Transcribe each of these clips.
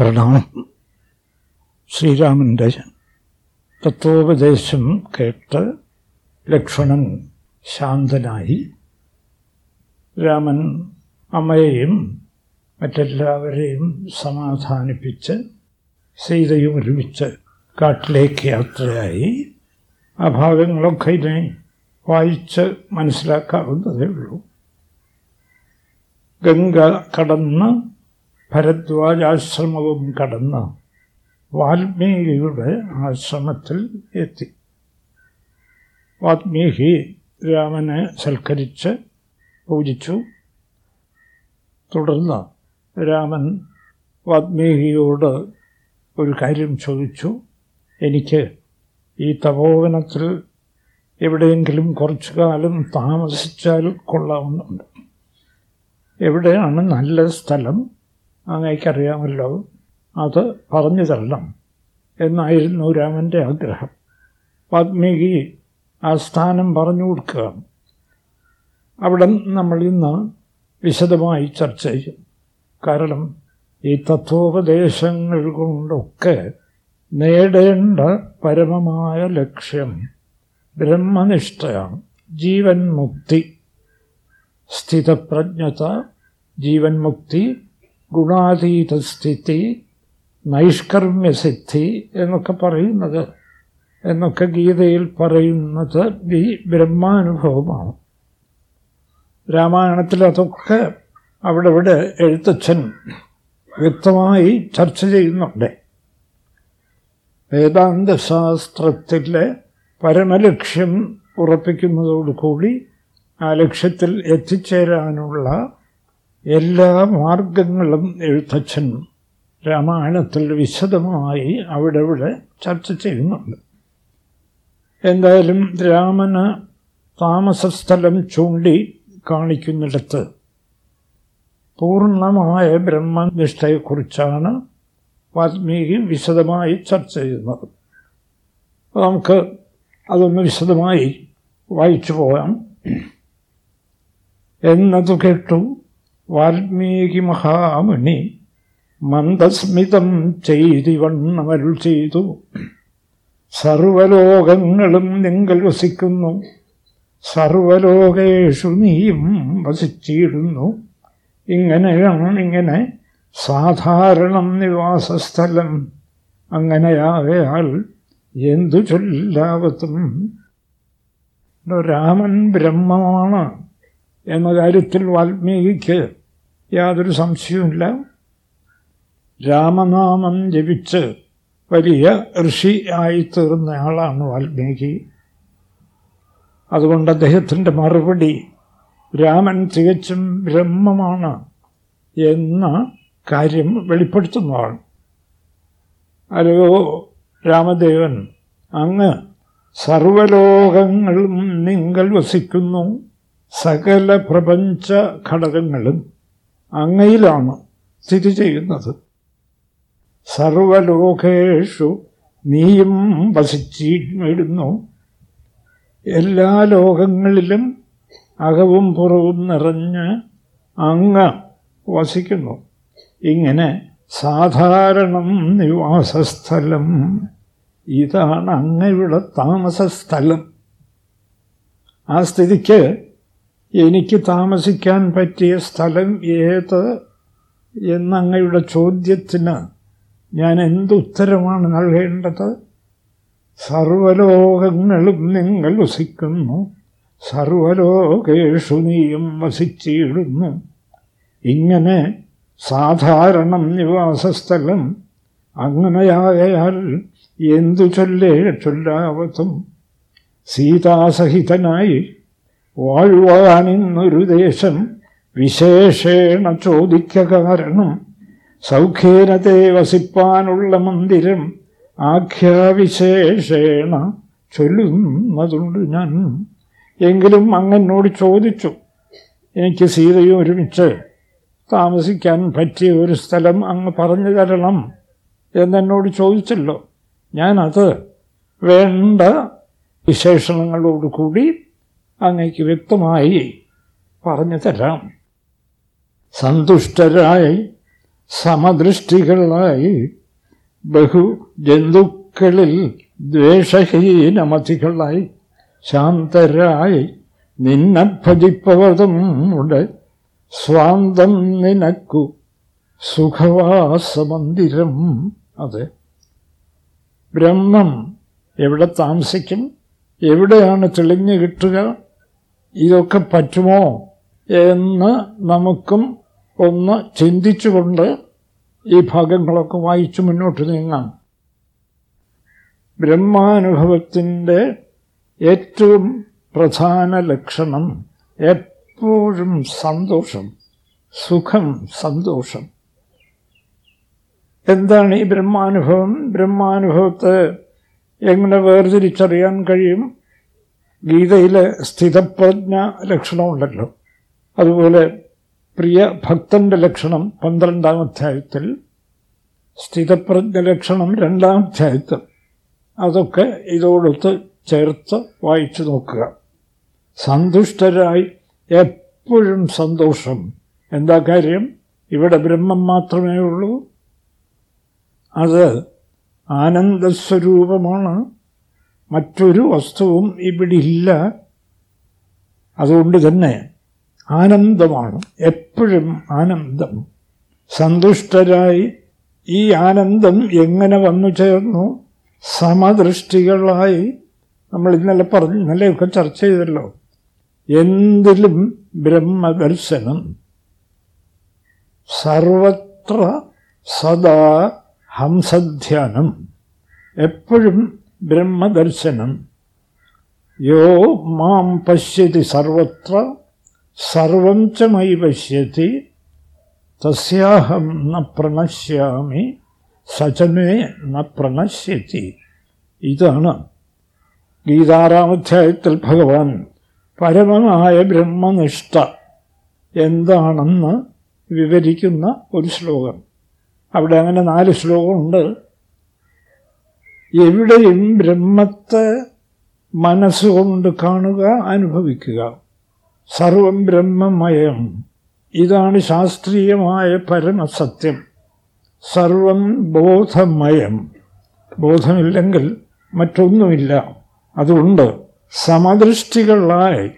പ്രണാമം. ശ്രീരാമന്റെ തത്വോപദേശം കേട്ട് ലക്ഷ്മണൻ ശാന്തനായി. രാമൻ അമ്മയെയും മറ്റെല്ലാവരെയും സമാധാനിപ്പിച്ച് സീതയും ഒരുമിച്ച് കാട്ടിലേക്ക് യാത്രയായി. ആ ഭാഗങ്ങളൊക്കെ ഇതിനെ വായിച്ച് മനസ്സിലാക്കാവുന്നതേ ഉള്ളൂ. ഗംഗ കടന്ന് ഭരദ്വാജാശ്രമവും കടന്ന് വാൽമീകിയുടെ ആശ്രമത്തിൽ എത്തി. വാൽമീകി രാമനെ സൽക്കരിച്ച് പൂജിച്ചു. തുടർന്ന് രാമൻ വാൽമീകിയോട് ഒരു കാര്യം ചോദിച്ചു. എനിക്ക് ഈ തപോവനത്തിൽ എവിടെയെങ്കിലും കുറച്ചു കാലം താമസിച്ചാൽ കൊള്ളാവുന്നുണ്ട്. എവിടെയാണ് നല്ല സ്ഥലം? അങ്ങേക്കറിയാമല്ലോ അത് പറഞ്ഞു തരണം എന്നായിരുന്നു രാമന്റെ ആഗ്രഹം. വാൽമീകി ആ സ്ഥാനം പറഞ്ഞു കൊടുക്കുക. അവിടെ നമ്മൾ ഇന്ന് വിശദമായി ചർച്ച ചെയ്യും. കാരണം ഈ തത്വോപദേശങ്ങൾ കൊണ്ടൊക്കെ നേടേണ്ട പരമമായ ലക്ഷ്യം ബ്രഹ്മനിഷ്ഠയാണ്. ജീവൻ മുക്തി സ്ഥിതപ്രജ്ഞത ജീവൻ മുക്തി ഗുണാതീത സ്ഥിതി നൈഷ്കർമ്മ്യസിദ്ധി എന്നൊക്കെ പറയുന്നത്. എന്നൊക്കെ ഗീതയിൽ പറയുന്നത് ഈ ബ്രഹ്മാനുഭവമാണ്. രാമായണത്തിൽ അതൊക്കെ അവിടെ ഇവിടെ എഴുത്തച്ഛൻ വ്യക്തമായി ചർച്ച ചെയ്യുന്നുണ്ട്. വേദാന്തശാസ്ത്രത്തിലെ പരമലക്ഷ്യം ഉറപ്പിക്കുന്നതോടുകൂടി ആ ലക്ഷ്യത്തിൽ എത്തിച്ചേരാനുള്ള എല്ലാ മാർഗങ്ങളും എഴുത്തച്ഛൻ രാമായണത്തിൽ വിശദമായി അവിടെ ഇവിടെ ചർച്ച ചെയ്യുന്നുണ്ട്. എന്തായാലും രാമന് താമസസ്ഥലം ചൂണ്ടി കാണിക്കുന്നിടത്ത് പൂർണമായ ബ്രഹ്മനിഷ്ഠയെക്കുറിച്ചാണ് വാൽമീകി വിശദമായി ചർച്ച ചെയ്യുന്നത്. നമുക്ക് അതൊന്ന് വിശദമായി വായിച്ചു പോകാം. എന്നതു കേട്ടു വാൽമീകി മഹാമുനി മന്ദസ്മിതം ചെയ്തിവണ്ണമരുൾ ചെയ്തു. സർവലോകങ്ങളും നിങ്ങൾ വസിക്കുന്നു. സർവലോകേഷു നീയും വസിച്ചിടുന്നു ഇങ്ങനെയാണ് ഇങ്ങനെ സാധാരണം നിവാസസ്ഥലം. അങ്ങനെയാകയാൽ എന്തു ചൊല്ലാവത്തും? രാമൻ ബ്രഹ്മമാണ് എന്ന കാര്യത്തിൽ വാൽമീകിക്ക് യാതൊരു സംശയവുമില്ല. രാമനാമം ജപിച്ച് വലിയ ഋഷി ആയിത്തീർന്ന ആളാണ് വാൽമീകി. അതുകൊണ്ട് അദ്ദേഹത്തിന്റെ മറുപടി രാമൻ തികച്ചും ബ്രഹ്മമാണ് എന്ന കാര്യം വെളിപ്പെടുത്തുന്നതാണ്. അല്ലയോ രാമദേവൻ അങ്ങ് സർവലോകങ്ങളും നിങ്ങൾ വസിക്കുന്നു. സകല പ്രപഞ്ച ഘടകങ്ങളും അങ്ങയിലാണ് സ്ഥിതി ചെയ്യുന്നത്. സർവലോകേഷു നീയും വസിച്ചിടുന്നു. എല്ലാ ലോകങ്ങളിലും അകവും പുറവും നിറഞ്ഞ് അങ്ങ് വസിക്കുന്നു. ഇങ്ങനെ സാധാരണം നിവാസസ്ഥലം. ഇതാണ് അങ്ങയുടെ താമസസ്ഥലം. ആ സ്ഥിതിക്ക് എനിക്ക് താമസിക്കാൻ പറ്റിയ സ്ഥലം ഏത് എന്നങ്ങയുടെ ചോദ്യത്തിന് ഞാൻ എന്തുത്തരമാണ് നൽകേണ്ടത്? സർവലോകങ്ങളും നിങ്ങൾ വസിക്കുന്നു. സർവലോകേഷു നീയും വസിച്ചിടുന്നു. ഇങ്ങനെ സാധാരണം നിവാസസ്ഥലം അങ്ങനെയാകയാൽ എന്തു ചൊല്ലേ ചൊല്ലാവത്തും സീതാസഹിതനായി വാഴുവാനിന്നൊരു ദേശം വിശേഷേണ ചോദിക്ക കാരണം സൗഖ്യേനത്തെ വസിപ്പാനുള്ള മന്ദിരം ആഖ്യാവിശേഷേണ ചൊല്ലുന്നതുണ്ട് ഞാൻ. എങ്കിലും അങ്ങനോട് ചോദിച്ചു എനിക്ക് സീതയും ഒരുമിച്ച് താമസിക്കാൻ പറ്റിയ ഒരു സ്ഥലം അങ്ങ് പറഞ്ഞു തരണം എന്നെന്നോട് ചോദിച്ചല്ലോ. ഞാനത് വേണ്ട വിശേഷണങ്ങളോടുകൂടി അങ്ങയ്ക്ക് വ്യക്തമായി പറഞ്ഞു തരാം സന്തുഷ്ടരായി സമദൃഷ്ടികളായി ബഹു ജന്തുക്കളിൽ ദ്വേഷഹീനമതികളായി ശാന്തരായി നിന്നെ ഭജിപ്പവതും ഉണ്ട്. സ്വാന്തം നിനക്കു സുഖവാസമന്ദിരം. അതെ. ബ്രഹ്മം എവിടെ താമസിക്കും? എവിടെയാണ് തെളിഞ്ഞു കിട്ടുക? ഇതൊക്കെ പറ്റുമോ എന്ന് നമുക്കും ഒന്ന് ചിന്തിച്ചുകൊണ്ട് ഈ ഭാഗങ്ങളൊക്കെ വായിച്ചു മുന്നോട്ട് നീങ്ങാം. ബ്രഹ്മാനുഭവത്തിന്റെ ഏറ്റവും പ്രധാന ലക്ഷണം എപ്പോഴും സന്തോഷം സുഖം സന്തോഷം. എന്താണ് ഈ ബ്രഹ്മാനുഭവം? ബ്രഹ്മാനുഭവത്തെ എങ്ങനെ വേർതിരിച്ചറിയാൻ കഴിയും? ഗീതയിലെ സ്ഥിതപ്രജ്ഞ ലക്ഷണമുണ്ടല്ലോ. അതുപോലെ പ്രിയ ഭക്തന്റെ ലക്ഷണം പന്ത്രണ്ടാം അധ്യായത്തിൽ സ്ഥിതപ്രജ്ഞ ലക്ഷണം രണ്ടാം അധ്യായത്തിൽ. അതൊക്കെ ഇതോടൊത്ത് ചേർത്ത് വായിച്ചു നോക്കുക. സന്തുഷ്ടരായി എപ്പോഴും സന്തോഷം. എന്താ കാര്യം? ഇവിടെ ബ്രഹ്മം മാത്രമേ ഉള്ളൂ. അത് ആനന്ദസ്വരൂപമാണ്. മറ്റൊരു വസ്തുവും ഇവിടെ ഇല്ല അതുകൊണ്ട് തന്നെ ആനന്ദമാണ്. എപ്പോഴും ആനന്ദം. സന്തുഷ്ടരായി ഈ ആനന്ദം എങ്ങനെ വന്നു ചേർന്നു? സമദൃഷ്ടികളായി. നമ്മൾ ഇന്നലെ പറഞ്ഞു ഇന്നലെയൊക്കെ ചർച്ച ചെയ്തല്ലോ. എന്തിലും ബ്രഹ്മദർശനം. സർവത്ര സദാ ഹംസധ്യാനം. എപ്പോഴും ബ്രഹ്മദർശനം. യോ മാം പശ്യതി സർവത്ര സർവം ച മൈ പശ്യതി തസ്യാഹം ന പ്രണശ്യാമി സചമേ ന പ്രണശ്യത്തി ഇതാണ് ഗീതാറാമധ്യായത്തിൽ ഭഗവാൻ പരമമായ ബ്രഹ്മനിഷ്ഠ എന്താണെന്ന് വിവരിക്കുന്ന ഒരു ശ്ലോകം. അവിടെ അങ്ങനെ നാല് ശ്ലോകമുണ്ട്. എവിടെയും ബ്രഹ്മത്തെ മനസ്സുകൊണ്ട് കാണുക അനുഭവിക്കുക. സർവം ബ്രഹ്മമയം. ഇതാണ് ശാസ്ത്രീയമായ പരമസത്യം. സർവം ബോധമയം. ബോധമില്ലെങ്കിൽ മറ്റൊന്നുമില്ല. അതുകൊണ്ട് സമദൃഷ്ടികളായി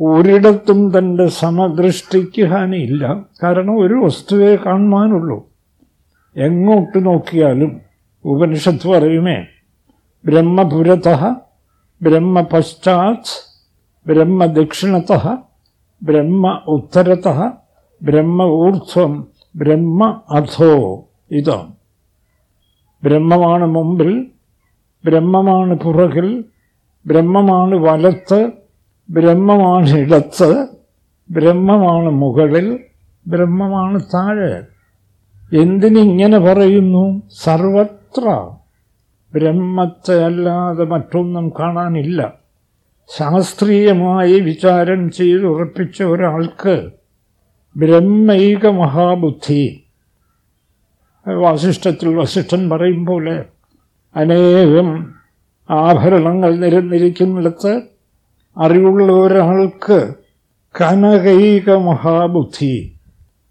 ഒരിടത്തും തന്റെ സമദൃഷ്ടിക്ക് ഹാനിയില്ല. കാരണം ഒരു വസ്തുവേ കാണുവാനുള്ളൂ. എങ്ങോട്ട് നോക്കിയാലും ഉപനിഷത്ത് പറയുമേ ബ്രഹ്മപുരത ബ്രഹ്മപശ്ചാത് ബ്രഹ്മദക്ഷിണത ബ്രഹ്മ ഉത്തരത ബ്രഹ്മ ഊർധ്വം ബ്രഹ്മ അധോ ഇതാണ് ബ്രഹ്മമാണ് മുമ്പിൽ ബ്രഹ്മമാണ് പുറകിൽ ബ്രഹ്മമാണ് വലത്ത് ബ്രഹ്മമാണ് ഇടത്ത് ബ്രഹ്മമാണ് മുകളിൽ ബ്രഹ്മമാണ് താഴെ. എന്തിനിങ്ങനെ പറയുന്നു? സർവത്ര ബ്രഹ്മത്തെ അല്ലാതെ മറ്റൊന്നും കാണാനില്ല. ശാസ്ത്രീയമായി വിചാരം ചെയ്തുറപ്പിച്ച ഒരാൾക്ക് ബ്രഹ്മൈക മഹാബുദ്ധി. വാസിഷ്ഠത്തിൽ വസിഷ്ഠൻ പറയും പോലെ അനേകം ആഭരണങ്ങൾ നിരന്നിരിക്കുന്നിടത്ത് അറിവുള്ള ഒരാൾക്ക് കനകൈക മഹാബുദ്ധി.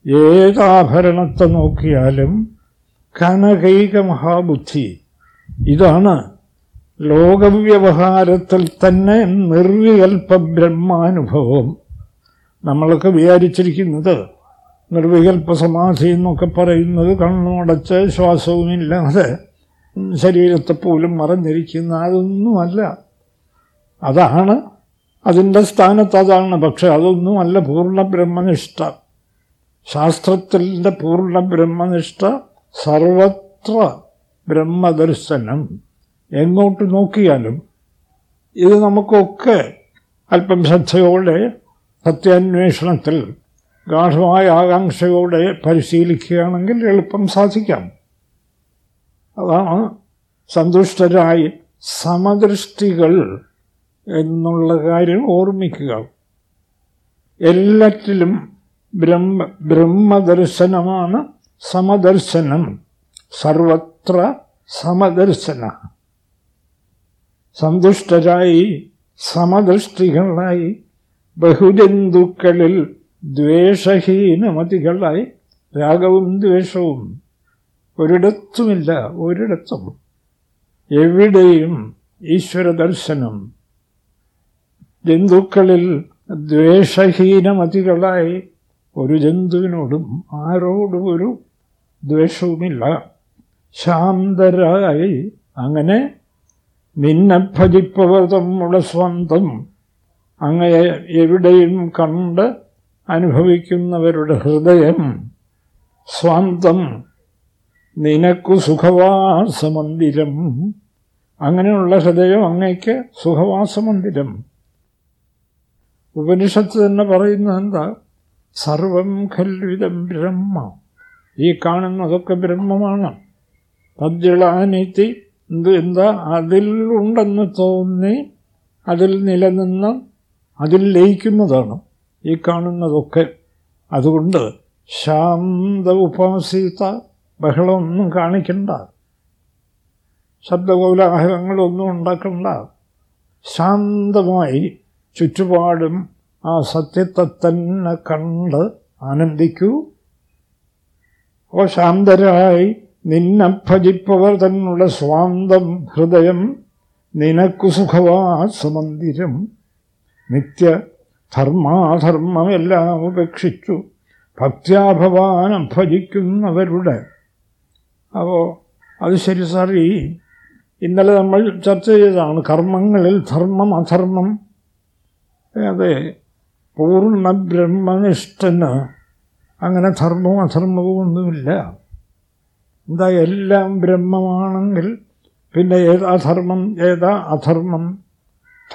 ഏതാഭരണത്തെ നോക്കിയാലും കനകൈക മഹാബുദ്ധി. ഇതാണ് ലോകവ്യവഹാരത്തിൽ തന്നെ നിർവികൽപ്പ ബ്രഹ്മാനുഭവം. നമ്മളൊക്കെ വിചാരിച്ചിരിക്കുന്നത് നിർവികൽപ്പ സമാധി എന്നൊക്കെ പറയുന്നത് കണ്ണുമടച്ച് ശ്വാസവുമില്ലാതെ ശരീരത്തെ പോലും മറഞ്ഞിരിക്കുന്ന അതൊന്നുമല്ല. അതാണ് അതിന്റെ സ്ഥാനത്ത് അതാണ് പക്ഷെ അതൊന്നുമല്ല പൂർണ ബ്രഹ്മനിഷ്ഠ. ശാസ്ത്രത്തിന്റെ പൂർണ ബ്രഹ്മനിഷ്ഠ സർവത്ര ബ്രഹ്മദർശനം. എങ്ങോട്ട് നോക്കിയാലും ഇത് നമുക്കൊക്കെ അല്പം ശ്രദ്ധയോടെ സത്യാന്വേഷണത്തിൽ ഗാഠമായ ആകാംക്ഷയോടെ പരിശീലിക്കുകയാണെങ്കിൽ എളുപ്പം സാധിക്കാം. അതാണ് സന്തുഷ്ടരായി സമദൃഷ്ടികൾ എന്നുള്ള കാര്യം ഓർമ്മിക്കുക. എല്ലാറ്റിലും ബ്രഹ്മ ബ്രഹ്മദർശനമാണ് സമദർശനം. സർവത്ര സമദർശന. സന്തുഷ്ടരായി സമദൃഷ്ടികളായി ബഹുജന്തുക്കളിൽ ദ്വേഷഹീനമതികളായി രാഗവും ദ്വേഷവും ഒരിടത്തുമില്ല ഒരിടത്തും. എവിടെയും ഈശ്വരദർശനം. ജന്തുക്കളിൽ ദ്വേഷഹീനമതികളായി ഒരു ജന്തുവിനോടും ആരോടും ഒരു ദ്വേഷവുമില്ല. ശാന്തരായി അങ്ങനെ നിന്നെ ഭജിപ്പവർ തമ്മുടെ സ്വന്തം അങ്ങയെ എവിടെയും കണ്ട് അനുഭവിക്കുന്നവരുടെ ഹൃദയം സ്വന്തം. നിനക്കു സുഖവാസമന്ദിരം. അങ്ങനെയുള്ള ഹൃദയം അങ്ങയ്ക്ക് സുഖവാസമന്ദിരം. ഉപനിഷത്ത് തന്നെ പറയുന്നത് എന്താ? സർവം ഖൽവിതം ബ്രഹ്മ. ഈ കാണുന്നതൊക്കെ ബ്രഹ്മമാണ്. തജ്ജളാനിത്തി എന്ത് എന്താ? അതിൽ ഉണ്ടെന്ന് തോന്നി അതിൽ നിലനിന്ന് അതിൽ ലയിക്കുന്നതാണ് ഈ കാണുന്നതൊക്കെ. അതുകൊണ്ട് ശാന്ത ഉപാസീത ബഹളമൊന്നും കാണിക്കണ്ട. ശബ്ദകോലാഹലങ്ങളൊന്നും ഉണ്ടാക്കണ്ട. ശാന്തമായി ചുറ്റുപാടും ആ സത്യത്തെ തന്നെ കണ്ട് ആനന്ദിക്കൂ. ഓ ശാന്തരായി നിന്നെ ഭജിപ്പവർ തന്നുള്ള സ്വാന്തം ഹൃദയം നിനക്കു സുഖവാസമന്ദിരം. നിത്യ ധർമാധർമ്മമെല്ലാം ഉപേക്ഷിച്ചു ഭക്ത്യാഭവാനം ഭജിക്കുന്നവരുടെ. അപ്പോൾ അത് ശരി ഈ ഇന്നലെ നമ്മൾ ചർച്ച ചെയ്തതാണ് കർമ്മങ്ങളിൽ ധർമ്മം അധർമ്മം. അതെ പൂർണ ബ്രഹ്മനിഷ്ഠന് അങ്ങനെ ധർമ്മവും അധർമ്മവും ഒന്നുമില്ല. എന്താ എല്ലാം ബ്രഹ്മമാണെങ്കിൽ പിന്നെ ഏതാ ധർമ്മം ഏതാ അധർമ്മം?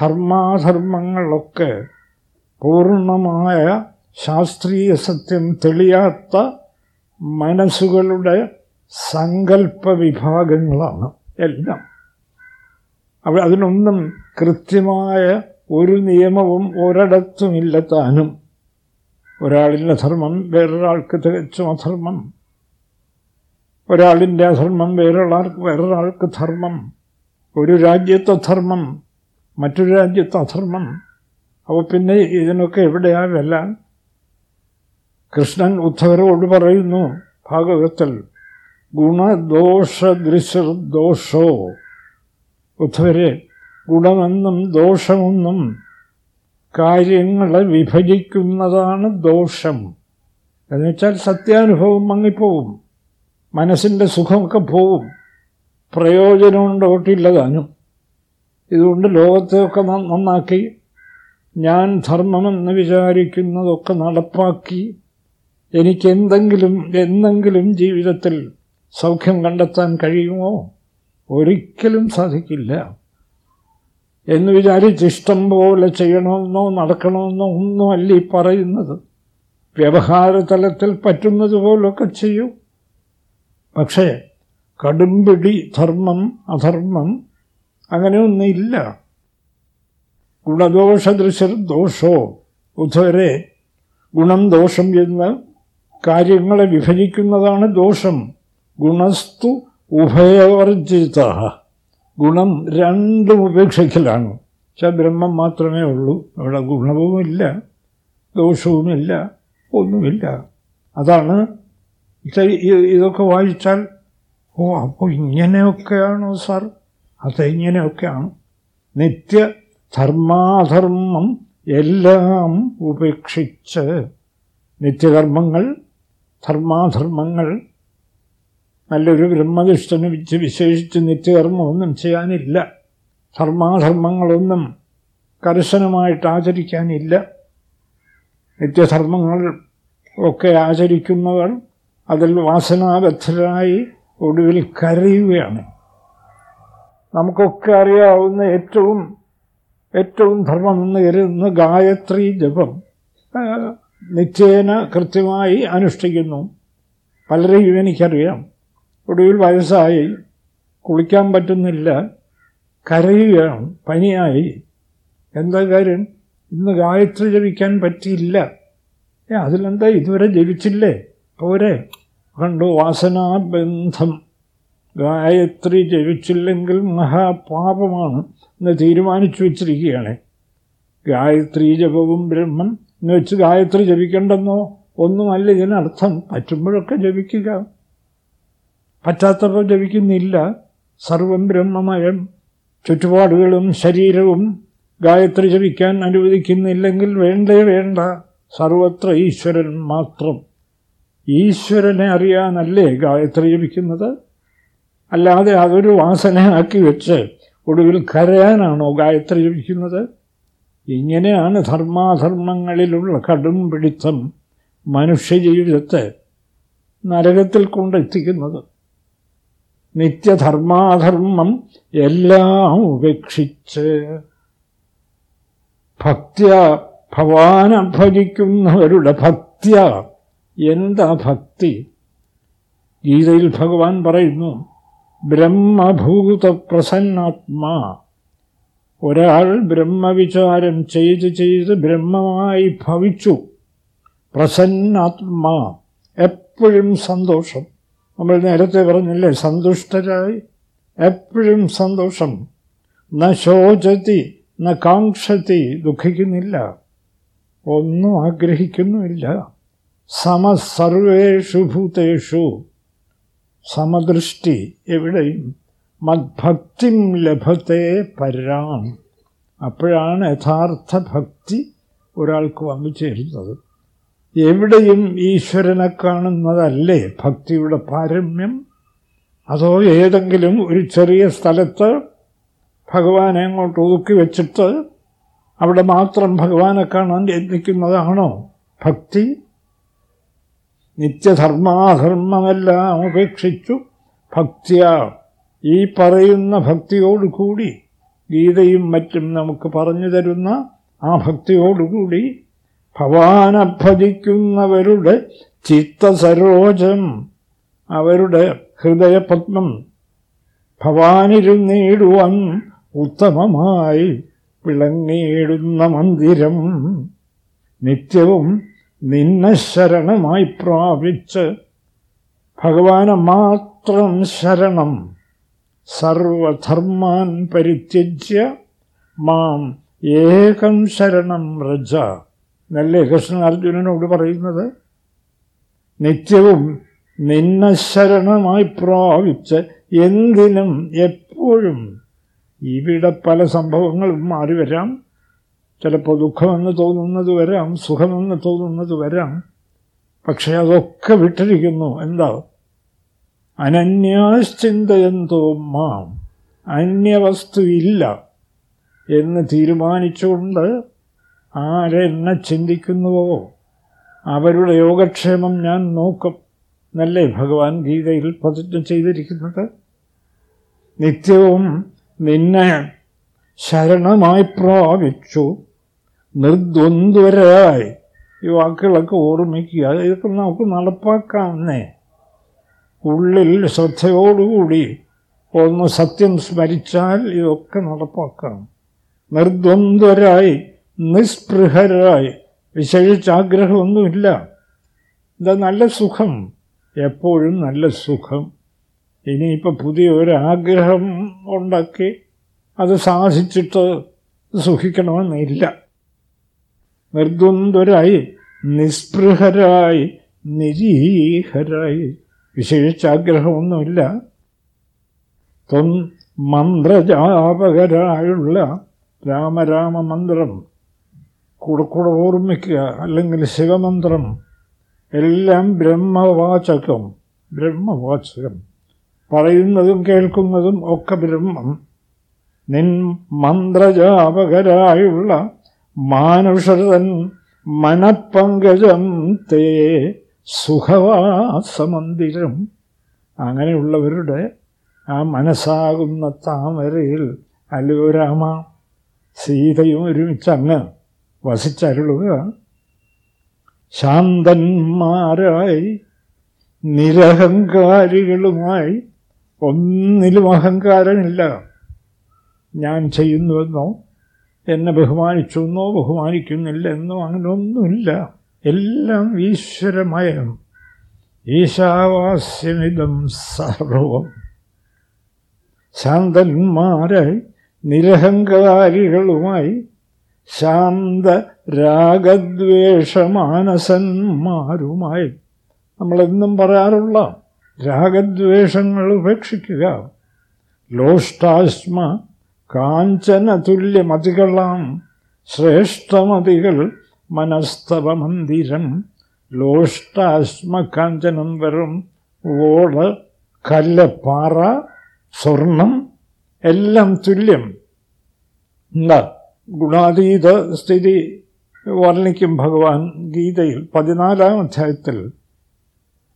ധർമാധർമ്മങ്ങളൊക്കെ പൂർണമായ ശാസ്ത്രീയ സത്യം തെളിയാത്ത മനസ്സുകളുടെ സങ്കല്പ വിഭാഗങ്ങളാണ് എല്ലാം. അവ അതിനൊന്നും കൃത്യമായ ഒരു നിയമവും ഒരിടത്തുമില്ല താനും. ഒരാളിന്റെ ധർമ്മം വേറൊരാൾക്ക് തികച്ചും അധർമ്മം. ഒരാളിന്റെ അധർമ്മം വേറൊരാൾക്ക് വേറൊരാൾക്ക് ധർമ്മം. ഒരു രാജ്യത്തെ ധർമ്മം മറ്റൊരു രാജ്യത്തെ അധർമ്മം. അപ്പോൾ പിന്നെ ഇതിനൊക്കെ എവിടെയാ വില? കൃഷ്ണൻ ഉദ്ധവരോട് പറയുന്നു ഭാഗവതത്തിൽ ഗുണദോഷ ദൃശ്യദോഷോ ഉദ്ധവരെ ഗുണമെന്നും ദോഷമെന്നും കാര്യങ്ങളെ വിഭജിക്കുന്നതാണ് ദോഷം. എന്നുവെച്ചാൽ സത്യാനുഭവം മങ്ങിപ്പോവും. മനസ്സിന്റെ സുഖമൊക്കെ പോവും. പ്രയോജനം താനും. ഇതുകൊണ്ട് ലോകത്തെയൊക്കെ നന്നാക്കി ഞാൻ ധർമ്മമെന്ന് വിചാരിക്കുന്നതൊക്കെ നടപ്പാക്കി എനിക്കെന്തെങ്കിലും എന്തെങ്കിലും ജീവിതത്തിൽ സൗഖ്യം കണ്ടെത്താൻ കഴിയുമോ? ഒരിക്കലും സാധിക്കില്ല. എന്ന് വിചാരിച്ച് ഇഷ്ടം പോലെ ചെയ്യണമെന്നോ നടക്കണമെന്നോ ഒന്നുമല്ല ഈ പറയുന്നത്. വ്യവഹാര തലത്തിൽ പറ്റുന്നത് പോലൊക്കെ ചെയ്യൂ. പക്ഷേ കടുംപിടി ധർമ്മം അധർമ്മം അങ്ങനെയൊന്നുമില്ല. ഗുണദോഷദൃശർ ദോഷോ ഉധരെ ഗുണം ദോഷം എന്ന് കാര്യങ്ങളെ വിഭജിക്കുന്നതാണ് ദോഷം. ഗുണസ്തു ഉഭയവർജിത. ഗുണം രണ്ടും ഉപേക്ഷിക്കലാണ് പക്ഷെ ബ്രഹ്മം മാത്രമേ ഉള്ളൂ. അവിടെ ഗുണവുമില്ല ദോഷവുമില്ല ഒന്നുമില്ല. അതാണ് ഇതൊക്കെ വായിച്ചാൽ ഓ അപ്പോൾ ഇങ്ങനെയൊക്കെയാണോ സാർ? അതെങ്ങനെയൊക്കെയാണ് നിത്യ ധർമാധർമ്മം എല്ലാം ഉപേക്ഷിച്ച് നിത്യകർമ്മങ്ങൾ ധർമാധർമ്മങ്ങൾ നല്ലൊരു ബ്രഹ്മനിഷ്ഠന് വിച്ച് വിശേഷിച്ച് നിത്യകർമ്മമൊന്നും ചെയ്യാനില്ല. ധർമാധർമ്മങ്ങളൊന്നും കർശനമായിട്ട് ആചരിക്കാനില്ല. നിത്യധർമ്മങ്ങൾ ഒക്കെ ആചരിക്കുന്നവർ അതിൽ വാസനാബദ്ധരായി ഒടുവിൽ കരയുകയാണ്. നമുക്കൊക്കെ അറിയാവുന്ന ഏറ്റവും ഏറ്റവും ധർമ്മം എന്ന് കരുതുന്ന ഗായത്രി ജപം നിത്യേന കൃത്യമായി അനുഷ്ഠിക്കുന്നു. പലരെയും എനിക്കറിയാം. ഒടുവിൽ വയസ്സായി. കുളിക്കാൻ പറ്റുന്നില്ല. കരയുകയാണ്. പനിയായി. എന്താ കാര്യം? ഇന്ന് ഗായത്രി ജപിക്കാൻ പറ്റിയില്ല. ഏ അതിലെന്താ? ഇതുവരെ ജപിച്ചില്ലേ? പോരെ. കണ്ടു വാസനാബന്ധം. ഗായത്രി ജപിച്ചില്ലെങ്കിൽ മഹാപാപമാണ് എന്ന് തീരുമാനിച്ചു വച്ചിരിക്കുകയാണ്. ഗായത്രി ജപവും ബ്രഹ്മൻ എന്ന് വെച്ച് ഗായത്രി ജപിക്കണ്ടെന്നോ? ഒന്നുമല്ല ഇതിനർത്ഥം. പറ്റുമ്പോഴൊക്കെ ജപിക്കുക. പറ്റാത്തപ്പോൾ ജപിക്കുന്നില്ല സർവം ബ്രഹ്മമയം. ചുറ്റുപാടുകളും ശരീരവും ഗായത്രി ജപിക്കാൻ അനുവദിക്കുന്നില്ലെങ്കിൽ വേണ്ടേ വേണ്ട. സർവത്ര ഈശ്വരൻ മാത്രം. ഈശ്വരനെ അറിയാനല്ലേ ഗായത്രി ജപിക്കുന്നത്? അല്ലാതെ അതൊരു വാസനയാക്കി വെച്ച് ഒടുവിൽ കരയാനാണോ ഗായത്രി ജപിക്കുന്നത്? ഇങ്ങനെയാണ് ധർമാധർമ്മങ്ങളിലുള്ള കടും പിടിത്തം മനുഷ്യജീവിതത്തെ നരകത്തിൽ കൊണ്ടെത്തിക്കുന്നത്. നിത്യധർമാധർമ്മം എല്ലാം ഉപേക്ഷിച്ച് ഭക്ത്യ ഭവാന ഭജിക്കുന്നവരുടെ ഭക്ത്യ എന്താ ഭക്തി? ഗീതയിൽ ഭഗവാൻ പറയുന്നു ബ്രഹ്മഭൂത പ്രസന്നാത്മാ ഒരാൾ ബ്രഹ്മവിചാരം ചെയ്ത് ചെയ്ത് ബ്രഹ്മമായി ഭവിച്ചു. പ്രസന്നാത്മാ. എപ്പോഴും സന്തോഷം. നമ്മൾ നേരത്തെ പറഞ്ഞില്ലേ സന്തുഷ്ടരായി എപ്പോഴും സന്തോഷം. ന ശോചത്തി ന കാക്ഷത്തി ദുഃഖിക്കുന്നില്ല. ഒന്നും ആഗ്രഹിക്കുന്നുമില്ല. സമസർവേഷു ഭൂതേഷു. സമദൃഷ്ടി എവിടെയും. മദ്ഭക്തിം ലഭത്തെ പരാം. അപ്പോഴാണ് യഥാർത്ഥ ഭക്തി ഒരാൾക്ക് വന്നു ചേരുന്നത്. എവിടെയും ഈശ്വരനെ കാണുന്നതല്ലേ ഭക്തിയുടെ പാരമ്യം? അതോ ഏതെങ്കിലും ഒരു ചെറിയ സ്ഥലത്ത് ഭഗവാനെ അങ്ങോട്ട് ഒതുക്കി വെച്ചിട്ട് അവിടെ മാത്രം ഭഗവാനെ കാണാൻ യത്നിക്കുന്നതാണോ ഭക്തി? നിത്യധർമാധർമ്മമെല്ലാം ഉപേക്ഷിച്ചു ഭക്തിയ ഈ പറയുന്ന ഭക്തിയോടുകൂടി ഗീതയും മറ്റും നമുക്ക് പറഞ്ഞു തരുന്ന ആ ഭക്തിയോടുകൂടി ഭവാന ഭജിക്കുന്നവരുടെ ചിത്തസരോജം അവരുടെ ഹൃദയപത്മം ഭവാനിരുന്നേടുവാൻ ഉത്തമമായി വിളങ്ങിയിടുന്ന മന്ദിരം. നിത്യവും നിന്നെ ശരണമായി പ്രാപിച്ച് ഭഗവാനെ മാത്രം ശരണം. സർവധർമാൻ പരിത്യജ്യ മാം ഏകം ശരണം രജ. നല്ല കൃഷ്ണൻ അർജുനനോട് പറയുന്നത്? നിത്യവും നിന്നെ ശരണമായി പ്രാപിച്ച് എന്തിനും എപ്പോഴും ഇവിടെ പല സംഭവങ്ങളും മാറി വരാം. ചിലപ്പോൾ ദുഃഖമെന്ന് തോന്നുന്നത് വരാം സുഖമെന്ന് തോന്നുന്നത് വരാം. പക്ഷേ അതൊക്കെ വിട്ടിരിക്കുന്നു. എന്താ? അനന്യാശ്ചിന്തയെന്തോ മാം അന്യവസ്തു ഇല്ല എന്ന് തീരുമാനിച്ചുകൊണ്ട് ആരെന്നെ ചിന്തിക്കുന്നുവോ? അവരുടെ യോഗക്ഷേമം ഞാൻ നോക്കും. എന്നല്ലേ ഭഗവാൻ ഗീതയിൽ പ്രതിജ്ഞ ചെയ്തിരിക്കുന്നത്? നിത്യവും നിന്നെ ശരണമായി പ്രാപിച്ചു. നിർദ്വന്ദ്വരായി. ഈ വാക്കുകളൊക്കെ ഓർമ്മിക്കുക. ഇതൊക്കെ നമുക്ക് നടപ്പാക്കാമെന്നേ. ഉള്ളിൽ ശ്രദ്ധയോടുകൂടി ഒന്ന് സത്യം സ്മരിച്ചാൽ ഇതൊക്കെ നടപ്പാക്കാം. നിർദ്വന്ദ്വരായി നിസ്പൃഹരായി. വിശേഷിച്ച് ആഗ്രഹമൊന്നുമില്ല എന്താ നല്ല സുഖം? എപ്പോഴും നല്ല സുഖം. ഇനിയിപ്പോൾ പുതിയ ഒരാഗ്രഹം ഉണ്ടാക്കി അത് സാധിച്ചിട്ട് സുഖിക്കണമെന്നില്ല. നിർദ്വന്ദ്വരായി നിസ്പൃഹരായി നിരീഹരായി. വിശേഷിച്ചാഗ്രഹമൊന്നുമില്ല. ത്വം മന്ത്രജാപകരായുള്ള രാമരാമ മന്ത്രം. കൂടെ കൂടെ ഓർമ്മിക്കുക. അല്ലെങ്കിൽ ശിവമന്ത്രം. എല്ലാം ബ്രഹ്മവാചകം. ബ്രഹ്മവാചകം. പറയുന്നതും കേൾക്കുന്നതും ഒക്കെ ബ്രഹ്മം. നിൻ മന്ത്രജാപകരായുള്ള മാനുഷതൻ മനപ്പങ്കജം തേ സുഖവാസമന്ദിരം. അങ്ങനെയുള്ളവരുടെ ആ മനസ്സാകുന്ന താമരയിൽ അല്ലയോ രാമ സീതയും ഒരുമിച്ച് അങ്ങ് വസിച്ചരുളുക. ശാന്തന്മാരായി നിരഹങ്കാരികളുമായി ഒന്നിലും അഹങ്കാരമില്ല. ഞാൻ ചെയ്യുന്നുവെന്നോ എന്നെ ബഹുമാനിച്ചുവെന്നോ ബഹുമാനിക്കുന്നില്ല എന്നോ അങ്ങനെ ഒന്നുമില്ല എല്ലാം ഈശ്വരമയം. ഈശാവാസ്യമിതം സർവം ശാന്തന്മാരായി നിരഹങ്കാരികളുമായി ശാന്ത രാഗദ്വേഷമാനസന്മാരുമായി നമ്മളെന്നും പറയാറുള്ള രാഗദ്വേഷങ്ങൾ ഉപേക്ഷിക്കുക. ലോഷ്ടാസ്മ കാഞ്ചന തുല്യമതികളാം ശ്രേഷ്ഠമതികൾ മനസ്തവ മന്ദിരം ലോഷ്ടാസ്മ കാഞ്ചനം വെറും ഓട് കല്ല് പാറ സ്വർണം എല്ലാം തുല്യം. എന്താ ഗുണാതീത സ്ഥിതി വർണിക്കും ഭഗവാൻ ഗീതയിൽ പതിനാലാം അധ്യായത്തിൽ.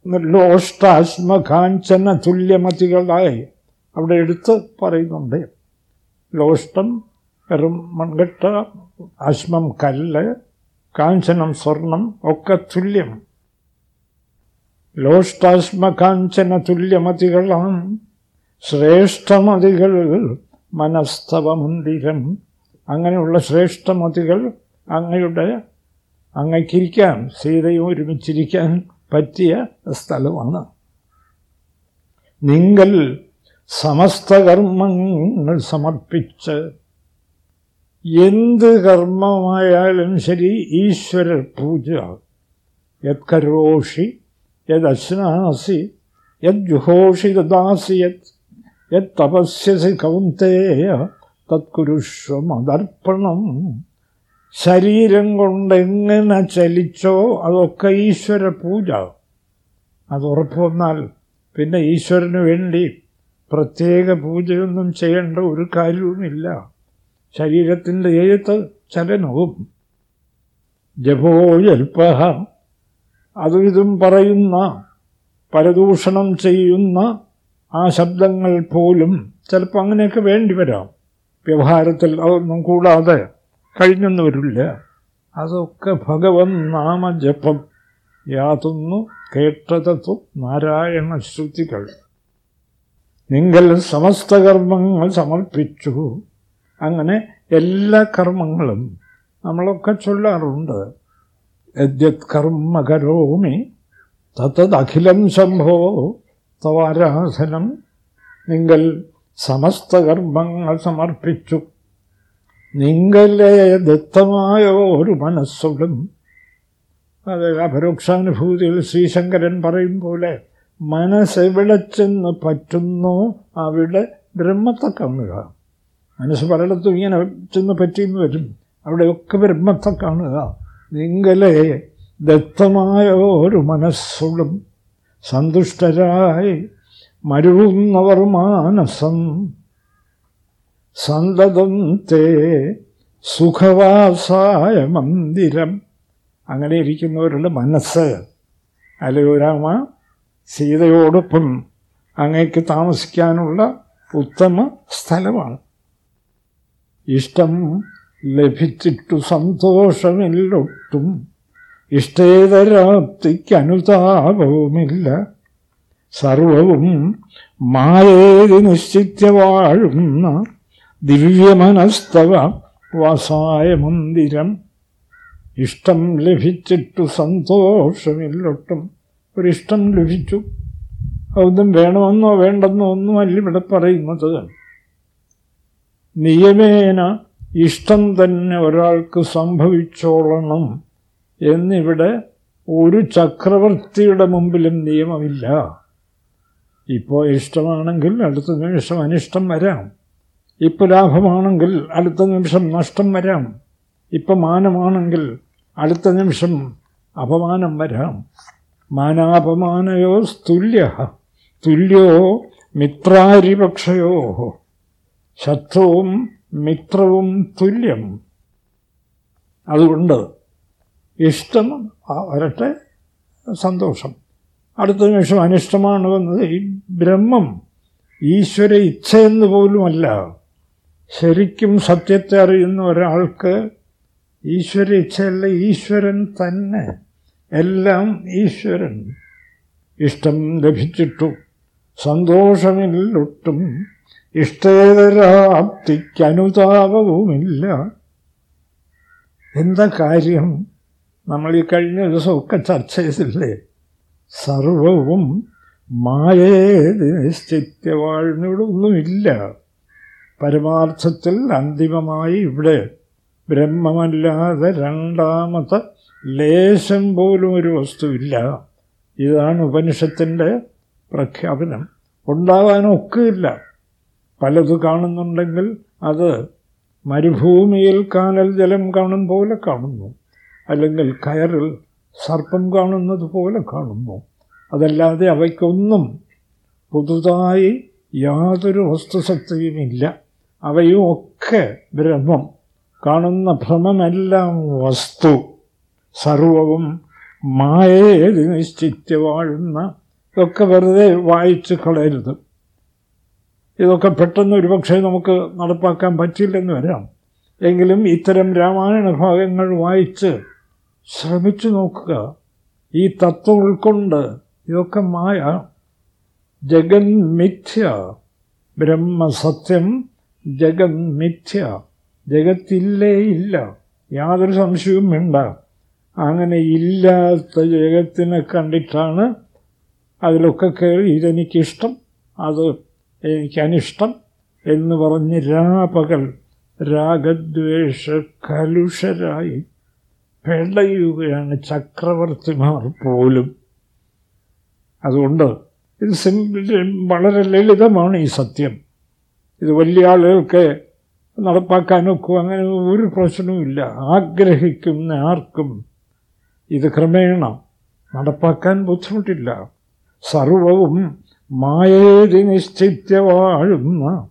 ലോഷ്ടാശ്മകാഞ്ചന തുല്യമതികളായി അവിടെ എടുത്ത് പറയുന്നുണ്ട്. ലോഷ്ടം വെറും മൺകെട്ട അശ്മം കല്ല് കാഞ്ചനം സ്വർണം ഒക്കെ തുല്യം. ലോഷ്ടാശ്മകാഞ്ചന തുല്യമതികളാണ്. ശ്രേഷ്ഠമതികൾ മനസ്തവ മന്ദിരം അങ്ങനെയുള്ള ശ്രേഷ്ഠമതികൾ അങ്ങയുടെ അങ്ങയ്ക്കിരിക്കാൻ സീതയും ഒരുമിച്ചിരിക്കാൻ പറ്റിയ സ്ഥലമാണ്. നിങ്ങൾ സമസ്ത കർമ്മങ്ങൾ സമർപ്പിച്ച് എന്ത് കർമ്മമായാലും ശരി ഈശ്വര പൂജ. യത്കരോഷി യദശ്നാസി യജ്ജുഹോഷി ദാസി യത് യത് തപസ്യസി കൗന്തേയ. തത്കുരുഷ്വമതർപ്പണം ശരീരം കൊണ്ടെങ്ങനെ ചലിച്ചോ അതൊക്കെ ഈശ്വര പൂജ അത് ഉറപ്പു വന്നാൽ പിന്നെ ഈശ്വരന് വേണ്ടി പ്രത്യേക പൂജയൊന്നും ചെയ്യേണ്ട ഒരു കാര്യവുമില്ല. ശരീരത്തിന്റെ ഏത് ചലനവും ജപോ ജൽപ്പ അതും ഇതും പറയുന്ന പരദൂഷണം ചെയ്യുന്ന ആ ശബ്ദങ്ങൾ പോലും ചിലപ്പോൾ അങ്ങനെയൊക്കെ വേണ്ടി വരാം. വ്യവഹാരത്തിൽ അതൊന്നും കൂടാതെ കഴിഞ്ഞെന്ന് വരില്ല അതൊക്കെ ഭഗവൻ നാമജപം. യാതൊന്നു കേട്ടതത്വം നാരായണ ശ്രുതികൾ. നിങ്ങൾ സമസ്ത കർമ്മങ്ങൾ സമർപ്പിച്ചു. അങ്ങനെ എല്ലാ കർമ്മങ്ങളും നമ്മളൊക്കെ ചൊല്ലാറുണ്ട്. യദ്യത് കർമ്മ കരോമി അഖിലം ശംഭോ തവാരാസനം. നിങ്ങൾ സമസ്ത കർമ്മങ്ങൾ സമർപ്പിച്ചു. നിങ്ങളെ ദത്തമായ ഒരു മനസ്സുകളും അത് അപരോക്ഷാനുഭൂതിയിൽ ശ്രീശങ്കരൻ പറയും പോലെ മനസ്സെവിടെ ചെന്ന് പറ്റുന്നു അവിടെ ബ്രഹ്മത്തെ കാണുക മനസ്സ് പലയിടത്തും ഇങ്ങനെ ചെന്ന് പറ്റിയെന്ന് വരും. അവിടെയൊക്കെ ബ്രഹ്മത്തെ കാണുക നിങ്ങളെ ദത്തമായ ഒരു മനസ്സുകളും സന്തുഷ്ടരായി മരുന്നവർ മാനസം. സന്തതം തേ സുഖവാസായ മന്ദിരം. അങ്ങനെ ഇരിക്കുന്നവരുടെ മനസ്സ്. അല്ലയോ രാമ സീതയോടൊപ്പം അങ്ങേക്ക് താമസിക്കാനുള്ള ഉത്തമ സ്ഥലമാണ്. ഇഷ്ടം ലഭിച്ചിട്ടു സന്തോഷമില്ലൊട്ടും. ഇഷ്ടേതരാപ്തിക്ക് അനുതാപവുമില്ല സർവവും മായേതി നിശ്ചിത്യ വാഴുന്ന ദിവ്യമനസ്തവ വാസായ മന്ദിരം. ഇഷ്ടം ലഭിച്ചിട്ടു സന്തോഷമില്ലൊട്ടും. ഒരിഷ്ടം ലഭിച്ചു. അതൊന്നും വേണമെന്നോ വേണ്ടെന്നോ ഒന്നുമല്ല ഇവിടെ പറയുന്നത്. നിയമേന ഇഷ്ടം തന്നെ ഒരാൾക്ക് സംഭവിച്ചോളണം എന്നിവിടെ ഒരു ചക്രവർത്തിയുടെ മുമ്പിലും നിയമമില്ല. ഇപ്പോൾ ഇഷ്ടമാണെങ്കിൽ അടുത്ത നിമിഷം അനിഷ്ടം വരാം. ഇപ്പോൾ ലാഭമാണെങ്കിൽ അടുത്ത നിമിഷം നഷ്ടം വരാം. ഇപ്പം മാനമാണെങ്കിൽ അടുത്ത നിമിഷം അപമാനം വരാം. മാനാപമാനയോ സ്തുല്യ തുല്യോ മിത്രാരിപക്ഷയോ? ശത്രുവും മിത്രവും തുല്യം. അതുകൊണ്ട് ഇഷ്ടം വരട്ടെ. സന്തോഷം. അടുത്ത നിമിഷം അനിഷ്ടമാണ് വന്നത് ഈ ബ്രഹ്മം ഈശ്വര ഇച്ഛയെന്ന് പോലുമല്ല. ശരിക്കും സത്യത്തെ അറിയുന്ന ഒരാൾക്ക് ഈശ്വര ഇച്ഛയല്ല ഈശ്വരൻ തന്നെ. എല്ലാം ഈശ്വരൻ. ഇഷ്ടം ലഭിച്ചിട്ടു സന്തോഷമില്ലൊട്ടും ഇഷ്ടേതരാപ്തിക്കനുതാപവുമില്ല. എന്താ കാര്യം? നമ്മൾ ഈ കഴിഞ്ഞ ദിവസമൊക്കെ ചർച്ച ചെയ്തില്ലേ? സർവവും മായേത് നിശ്ചിത്യവാഴ്ന്നിവിടെ ഒന്നുമില്ല പരമാർത്ഥത്തിൽ അന്തിമമായി ഇവിടെ ബ്രഹ്മമല്ലാതെ രണ്ടാമത്തെ ലേശം പോലും ഒരു വസ്തുവില്ല. ഇതാണ് ഉപനിഷത്തിന്റെ പ്രഖ്യാപനം. ഉണ്ടാവാനൊക്കില്ല. പലത് കാണുന്നുണ്ടെങ്കിൽ അത് മരുഭൂമിയിൽ കാനൽ ജലം കാണും പോലെ കാണുന്നു. അല്ലെങ്കിൽ കയറിൽ സർപ്പം കാണുന്നത് പോലെ കാണുന്നു. അതല്ലാതെ അവയ്ക്കൊന്നും പുതുതായി യാതൊരു വസ്തുശക്തിയുമില്ല. അവയും ഒക്കെ ബ്രഹ്മം. കാണുന്ന ഭ്രമമെല്ലാം വസ്തു. സർവവും മായേത് നിശ്ചിത്യ വാഴുന്ന ഇതൊക്കെ വെറുതെ വായിച്ച് കളയരുത്. ഇതൊക്കെ പെട്ടെന്ന് ഒരുപക്ഷെ നമുക്ക് നടപ്പാക്കാൻ പറ്റില്ലെന്ന് വരാം. എങ്കിലും ഇത്തരം രാമായണ ഭാഗങ്ങൾ വായിച്ച് ശ്രമിച്ചു നോക്കുക. ഈ തത്വം ഉൾക്കൊണ്ട് ഇതൊക്കെ മായ ജഗന്മിഥ്യ മിഥ്യ ബ്രഹ്മസത്യം ജഗന്മിഥ്യ ജഗത്തില്ലേ ഇല്ല. യാതൊരു സംശയവും വേണ്ട. അങ്ങനെ ഇല്ലാത്ത ജഗത്തിനെ കണ്ടിട്ടാണ് അതിലൊക്കെ കയറി ഇതെനിക്കിഷ്ടം അത് എനിക്കനിഷ്ടം എന്ന് പറഞ്ഞ് രാപകൽ രാഗദ്വേഷ കലുഷരായി പെടയുകയാണ് ചക്രവർത്തിമാർ പോലും. അതുകൊണ്ട് ഇത് സിമ്പിൾ വളരെ ലളിതമാണ് ഈ സത്യം. ഇത് വലിയ ആളുകൾക്ക് നടപ്പാക്കാനൊക്കെ അങ്ങനെ ഒരു പ്രശ്നവുമില്ല. ആഗ്രഹിക്കുന്ന ആർക്കും ഇത് ക്രമേണ നടപ്പാക്കാൻ ബുദ്ധിമുട്ടില്ല. സർവവും മായേതി നിശ്ചിത്യ വാഴുന്ന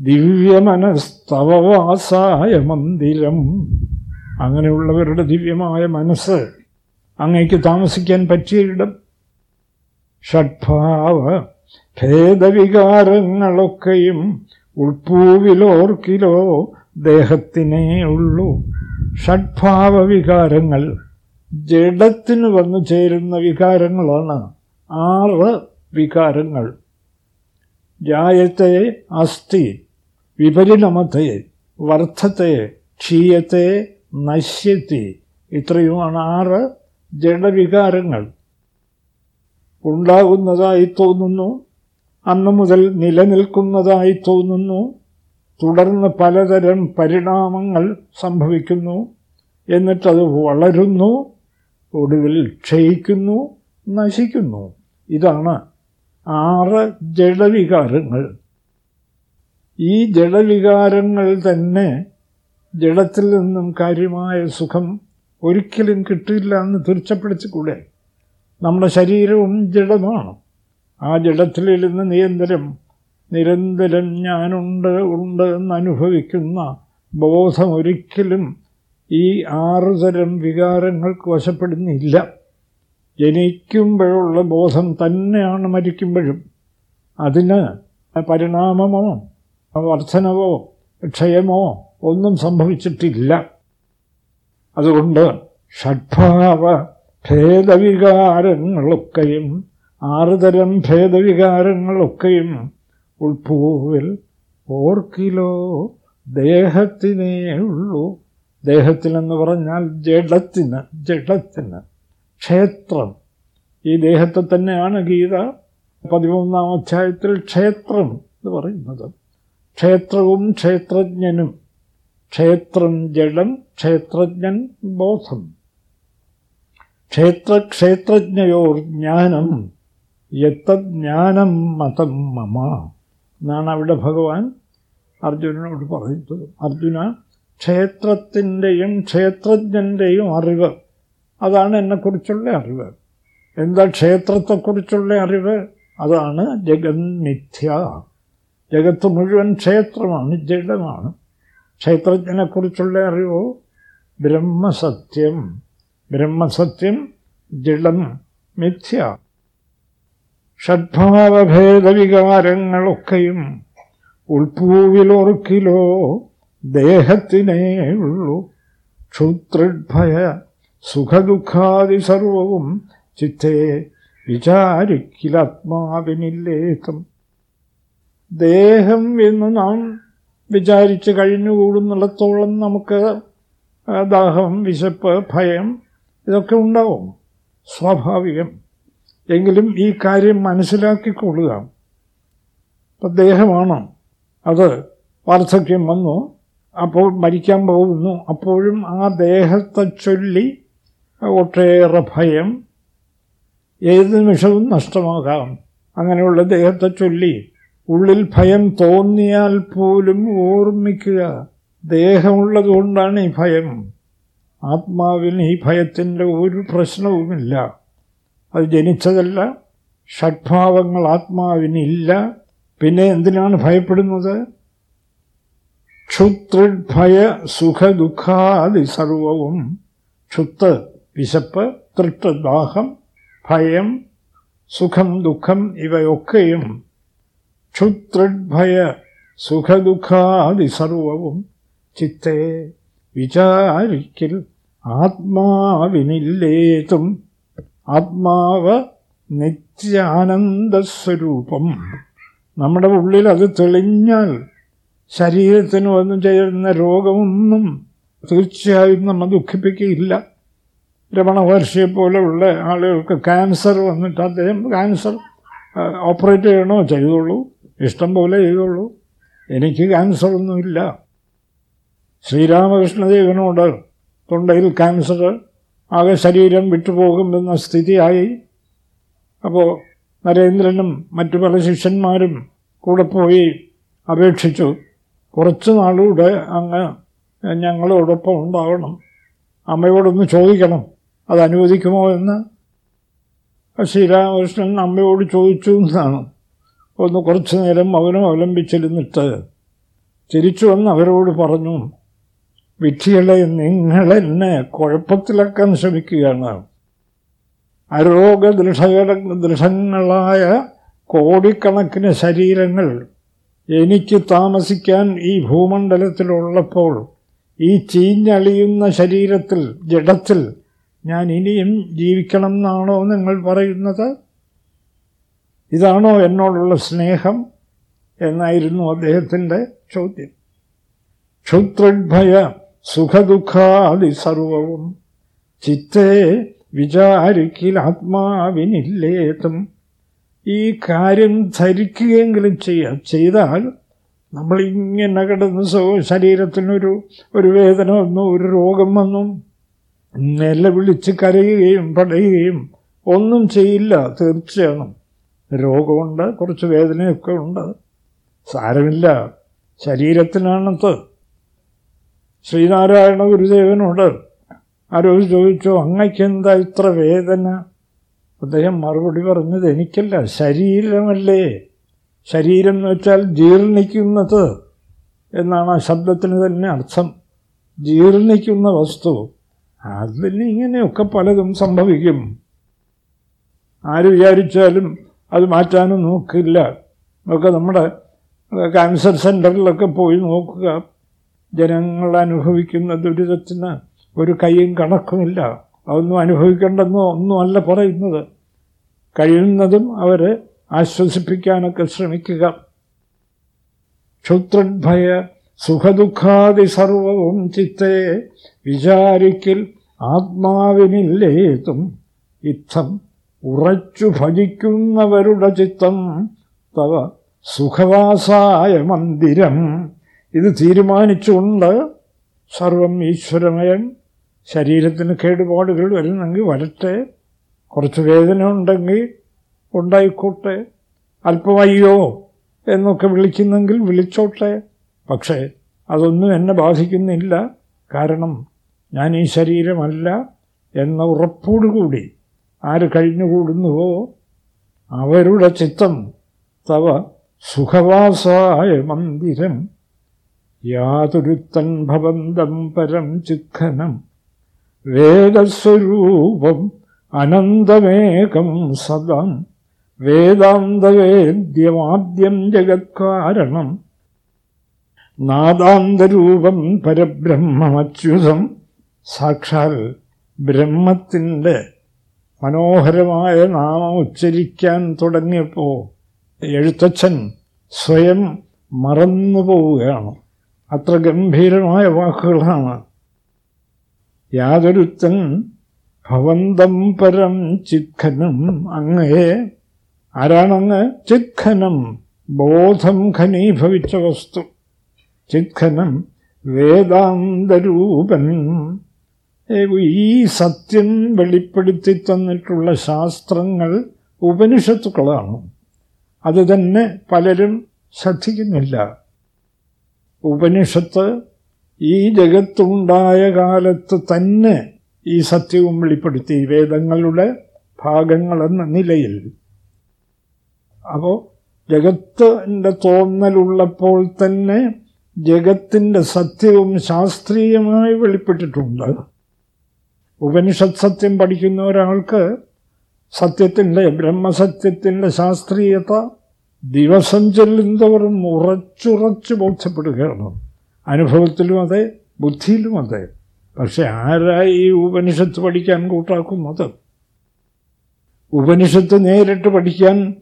ദിവ്യമനസ്തവവാസായ മന്ദിരം. അങ്ങനെയുള്ളവരുടെ ദിവ്യമായ മനസ്സ് അങ്ങേക്ക് താമസിക്കാൻ പറ്റിയ ഇടം. ഷഡ്ഭാവ ഭേദവികാരങ്ങളൊക്കെയും ഉൾപ്പൂവിലോർക്കിലോ ദേഹത്തിനേ ഉള്ളൂ. ഷഡ്ഭാവ വികാരങ്ങൾ ജഡത്തിന് വന്നു ചേരുന്ന വികാരങ്ങളാണ് ആറ് വികാരങ്ങൾ. ജായത്തെ അസ്ഥി വിപരിണമത്തെ വർദ്ധത്തെ ക്ഷീയത്തെ നശ്യത്തി ഇത്രയുമാണ് ആറ് ജഡവികാരങ്ങൾ. ഉണ്ടാകുന്നതായി തോന്നുന്നു. അന്നു മുതൽ നിലനിൽക്കുന്നതായി തോന്നുന്നു. തുടർന്ന് പലതരം പരിണാമങ്ങൾ സംഭവിക്കുന്നു. എന്നിട്ടത് വളരുന്നു. ഒടുവിൽ ക്ഷയിക്കുന്നു നശിക്കുന്നു. ഇതാണ് ആറ് ജഡവികാരങ്ങൾ. ഈ ജഡവികാരങ്ങൾ തന്നെ ജഡത്തിൽ നിന്നും കാര്യമായ സുഖം ഒരിക്കലും കിട്ടില്ല എന്ന് തീർച്ചപ്പെടുത്തിക്കൂടെ നമ്മുടെ ശരീരവും ജഡമാണ്. ആ ജഡത്തിലിരുന്ന് നിരന്തരം നിരന്തരം ഞാനുണ്ട് ഉണ്ട് എന്ന് അനുഭവിക്കുന്ന ബോധം ഒരിക്കലും ഈ ആറുതരം വികാരങ്ങൾക്ക് വശപ്പെടുന്നില്ല. ജനിക്കുമ്പോഴുള്ള ബോധം തന്നെയാണ് മരിക്കുമ്പോഴും. അതിന് പരിണാമമോ വർധനവോ ക്ഷയമോ ഒന്നും സംഭവിച്ചിട്ടില്ല. അതുകൊണ്ട് ഷഡ്ഭാവ ഭേദവികാരങ്ങളൊക്കെയും ആറുതരം ഭേദവികാരങ്ങളൊക്കെയും ഉൾപ്പൂവിൽ ഓർക്കിലോ ദേഹത്തിനേ ഉള്ളൂ. ദേഹത്തിനെന്ന് പറഞ്ഞാൽ ജഡത്തിന് ജഡത്തിന് ക്ഷേത്രം. ഈ ദേഹത്തെ തന്നെയാണ് ഗീത പതിമൂന്നാം അധ്യായത്തിൽ ക്ഷേത്രം എന്ന് പറയുന്നത്. ക്ഷേത്രവും ക്ഷേത്രജ്ഞനും ക്ഷേത്രം ജഡം ക്ഷേത്രജ്ഞൻ ബോധം. ക്ഷേത്ര ക്ഷേത്രജ്ഞയോർ ജ്ഞാനം യത്തജ്ഞാനം മതം മമ. എന്നാണ് അവിടെ ഭഗവാൻ അർജുനനോട് പറയുന്നത്. അർജുന ക്ഷേത്രത്തിന്റെയും ക്ഷേത്രജ്ഞന്റെയും അറിവ്. അതാണ് എന്നെക്കുറിച്ചുള്ള അറിവ്. എന്താ ക്ഷേത്രത്തെക്കുറിച്ചുള്ള അറിവ്? അതാണ് ജഗന്മിഥ്യ ജഗത്ത് മുഴുവൻ ക്ഷേത്രമാണ് ജഡമാണ്. ക്ഷേത്രജ്ഞനെക്കുറിച്ചുള്ള അറിവോ? ബ്രഹ്മസത്യം. ബ്രഹ്മസത്യം ജഡം മിഥ്യ. ഷഡ്ഭാവഭേദവികാരങ്ങളൊക്കെയും ഉൾപ്പൂവിലൊറുക്കിലോ ദേഹത്തിനേ ഉള്ളൂ. ക്ഷുത്രിഭയ സുഖദുഃഖാദി സർവവും ചിത്തേ വിചാരിക്കിലാത്മാവിനില്ലേത്തം ദേഹം എന്ന് നാം വിചാരിച്ച് കഴിഞ്ഞുകൂടുന്നിടത്തോളം നമുക്ക് ദാഹം വിശപ്പ് ഭയം ഇതൊക്കെ ഉണ്ടാവും. സ്വാഭാവികം. എങ്കിലും ഈ കാര്യം മനസ്സിലാക്കിക്കൊള്ളുക. ഇപ്പം ദേഹമാണ്? അത് വാർദ്ധക്യം വന്നു അപ്പോൾ മരിക്കാൻ പോകുന്നു. അപ്പോഴും ആ ദേഹത്തെ ചൊല്ലി ഒട്ടേറെ ഭയം ഏത് നിമിഷവും നഷ്ടമാകാം. അങ്ങനെയുള്ള ദേഹത്തെ ചൊല്ലി ഉള്ളിൽ ഭയം തോന്നിയാൽ പോലും ഓർമ്മിക്കുക. ദേഹമുള്ളതുകൊണ്ടാണ് ഈ ഭയം. ആത്മാവിന് ഈ ഭയത്തിന്റെ ഒരു പ്രശ്നവുമില്ല. അത് ജനിച്ചതല്ല. ഷഡ്ഭാവങ്ങൾ ആത്മാവിനില്ല പിന്നെ എന്തിനാണ് ഭയപ്പെടുന്നത്? ക്ഷുത്രിഭയ സുഖദുഃഖാദി സർവവും. ക്ഷുത്ത് വിശപ്പ് തൃട്ട് ദാഹം ഭയം സുഖം ദുഃഖം ഇവയൊക്കെയും ക്ഷുത്രിഭയ സുഖദുഃഖാദി സർവവും ചിത്തേ വിചാരിക്കൽ ആത്മാവിനില്ലേതും ആത്മാവ് നിത്യാനന്ദസ്വരൂപം. നമ്മുടെ ഉള്ളിൽ അത് തെളിഞ്ഞാൽ ശരീരത്തിന് വന്നു ചേരുന്ന രോഗമൊന്നും തീർച്ചയായും നമ്മൾ ദുഃഖിപ്പിക്കുകയില്ല. രമണ പോലെയുള്ള ആളുകൾക്ക് ക്യാൻസർ വന്നിട്ട് അദ്ദേഹം ക്യാൻസർ ഓപ്പറേറ്റ് ചെയ്യണോ ചെയ്തോളൂ ഇഷ്ടം പോലെ ചെയ്തോളൂ. എനിക്ക് ക്യാൻസർ ഒന്നുമില്ല ശ്രീരാമകൃഷ്ണദേവനോട് തൊണ്ടയിൽ ക്യാൻസർ ആകെ ശരീരം വിട്ടുപോകുമെന്ന സ്ഥിതിയായി. അപ്പോൾ നരേന്ദ്രനും മറ്റു പല ശിഷ്യന്മാരും കൂടെ പോയി അപേക്ഷിച്ചു. കുറച്ച് നാളുകൂടെ അങ്ങ് ഞങ്ങളോടൊപ്പം ഉണ്ടാവണം. അമ്മയോടൊന്ന് ചോദിക്കണം അത് അനുവദിക്കുമോ എന്ന്. ശ്രീരാമകൃഷ്ണൻ അമ്മയോട് ചോദിച്ചു എന്നാണ്. ഒന്ന് കുറച്ചു നേരം മൗനം അവലംബിച്ചിരുന്നിട്ട് തിരിച്ചു വന്ന് അവരോട് പറഞ്ഞു വിധികളെ നിങ്ങളെന്നെ കുഴപ്പത്തിലാക്കാൻ ശ്രമിക്കുകയാണ്. അരോഗദൃഢ ദൃഢങ്ങളായ കോടിക്കണക്കിന് ശരീരങ്ങൾ എനിക്ക് താമസിക്കാൻ ഈ ഭൂമണ്ഡലത്തിലുള്ളപ്പോൾ ഈ ചീഞ്ഞളിയുന്ന ശരീരത്തിൽ ജഡത്തിൽ ഞാൻ ഇനിയും ജീവിക്കണം എന്നാണോ നിങ്ങൾ പറയുന്നത്? ഇതാണോ എന്നോടുള്ള സ്നേഹം എന്നായിരുന്നു അദ്ദേഹത്തിന്റെ ചോദ്യം. ക്ഷുത്രുഭയ സുഖദുഃഖാദി സർവവും ചിത്തേ വിചാരിക്കിൽ ആത്മാവിനില്ലേതും ഈ കാര്യം ധരിക്കുകയെങ്കിലും ചെയ്യാം ചെയ്താൽ നമ്മളിങ്ങനെ കിടന്ന് ശരീരത്തിനൊരു ഒരു വേദന വന്നു ഒരു രോഗം വന്നും നിലവിളിച്ച് കരയുകയും പടയുകയും ഒന്നും ചെയ്യില്ല തീർച്ചയാണ്. രോഗമുണ്ട് കുറച്ച് വേദനയൊക്കെ ഉണ്ട്. സാരമില്ല. ശരീരത്തിനാണത് ശ്രീനാരായണ ഗുരുദേവനോട് ആരോ ചോദിച്ചു അങ്ങയ്ക്കെന്താ ഇത്ര വേദന? അദ്ദേഹം മറുപടി പറഞ്ഞത് എനിക്കല്ല ശരീരമല്ലേ. ശരീരം എന്ന് വെച്ചാൽ ജീർണിക്കുന്നത്. എന്നാണ് ആ ശബ്ദത്തിന് തന്നെ അർത്ഥം. ജീർണിക്കുന്ന വസ്തു. അതിന് ഇങ്ങനെയൊക്കെ പലതും സംഭവിക്കും. ആര് വിചാരിച്ചാലും അത് മാറ്റാനും നോക്കില്ല. ഒക്കെ നമ്മുടെ ക്യാൻസർ സെന്ററിലൊക്കെ പോയി നോക്കുക. ജനങ്ങൾ അനുഭവിക്കുന്ന ദുരിതത്തിന് ഒരു കൈയും കണക്കുമില്ല. അതൊന്നും അനുഭവിക്കേണ്ടെന്നോ ഒന്നുമല്ല പറയുന്നത്. കഴിയുന്നതും അവരെ ആശ്വസിപ്പിക്കാനൊക്കെ ശ്രമിക്കുക. ക്ഷുത്രഭയ സുഖദുഃഖാദി സർവവും ചിത്തെ വിചാരിക്കൽ ആത്മാവിനില്ലേതും ഇത്തം ഉറച്ചു ഭജിക്കുന്നവരുടെ ചിത്തം. തവ സുഖവാസായ മന്ദിരം. ഇത് തീരുമാനിച്ചുകൊണ്ട് സർവം ഈശ്വരമയൻ ശരീരത്തിന് കേടുപാടുകൾ വരുന്നെങ്കിൽ വരട്ടെ. കുറച്ച് വേദന ഉണ്ടെങ്കിൽ ഉണ്ടായിക്കോട്ടെ. അല്പമയ്യോ എന്നൊക്കെ വിളിക്കുന്നെങ്കിൽ വിളിച്ചോട്ടെ. പക്ഷേ അതൊന്നും എന്നെ ബാധിക്കുന്നില്ല. കാരണം ഞാൻ ഈ ശരീരമല്ല എന്ന ഉറപ്പോടുകൂടി ആര് കഴിഞ്ഞുകൂടുന്നുവോ അവരുടെ ചിത്തം തവ സുഖവാസായ മന്ദിരം. യാതൊരുത്തൻ ഭവന്തം പരം ചിഖനം. വേദസ്വരൂപം അനന്തമേകം സദം. വേദാന്തവേദ്യമാദ്യം ജഗത്കാരണം. നാദാന്തരൂപം പരബ്രഹ്മമച്യുതം. സാക്ഷാൽ ബ്രഹ്മത്തിന്റെ മനോഹരമായ നാമം ഉച്ചരിക്കാൻ തുടങ്ങിയപ്പോൾ എഴുത്തച്ഛൻ സ്വയം മറന്നു പോവുകയാണ്. അത്ര ഗംഭീരമായ വാക്കുകളാണ്. യാതൊരുത്തൻ ഭവന്തം പരം ചിത്ഖനം അങ്ങയെ ആരാണങ്ങ് ചിത്ഖനം ബോധം ഖനീഭവിച്ച വസ്തു? ചിത്ഖനം വേദാന്തരൂപൻ ഈ സത്യം വെളിപ്പെടുത്തി തന്നിട്ടുള്ള ശാസ്ത്രങ്ങൾ ഉപനിഷത്തുക്കളാണ്. അത് തന്നെ പലരും ശ്രദ്ധിക്കുന്നില്ല. ഉപനിഷത്ത് ഈ ജഗത്തുണ്ടായ കാലത്ത് തന്നെ ഈ സത്യവും വെളിപ്പെടുത്തി വേദങ്ങളുടെ ഭാഗങ്ങളെന്ന നിലയിൽ. അപ്പോൾ ജഗത്തിന്റെ തോന്നലുള്ളപ്പോൾ തന്നെ ജഗത്തിന്റെ സത്യവും ശാസ്ത്രീയമായി വെളിപ്പെട്ടിട്ടുണ്ട്. ഉപനിഷത് സത്യം പഠിക്കുന്ന ഒരാൾക്ക് സത്യത്തിന്റെ ബ്രഹ്മസത്യത്തിന്റെ ശാസ്ത്രീയത ദിവസം ചെല്ലുന്നവരും ഉറച്ചുറച്ച് ബോധ്യപ്പെടുകയാണ്. അനുഭവത്തിലും അതെ ബുദ്ധിയിലും അതെ. പക്ഷെ ആരായി ഈ ഉപനിഷത്ത് പഠിക്കാൻ കൂട്ടാക്കുന്നത്? ഉപനിഷത്ത് നേരിട്ട് പഠിക്കാൻ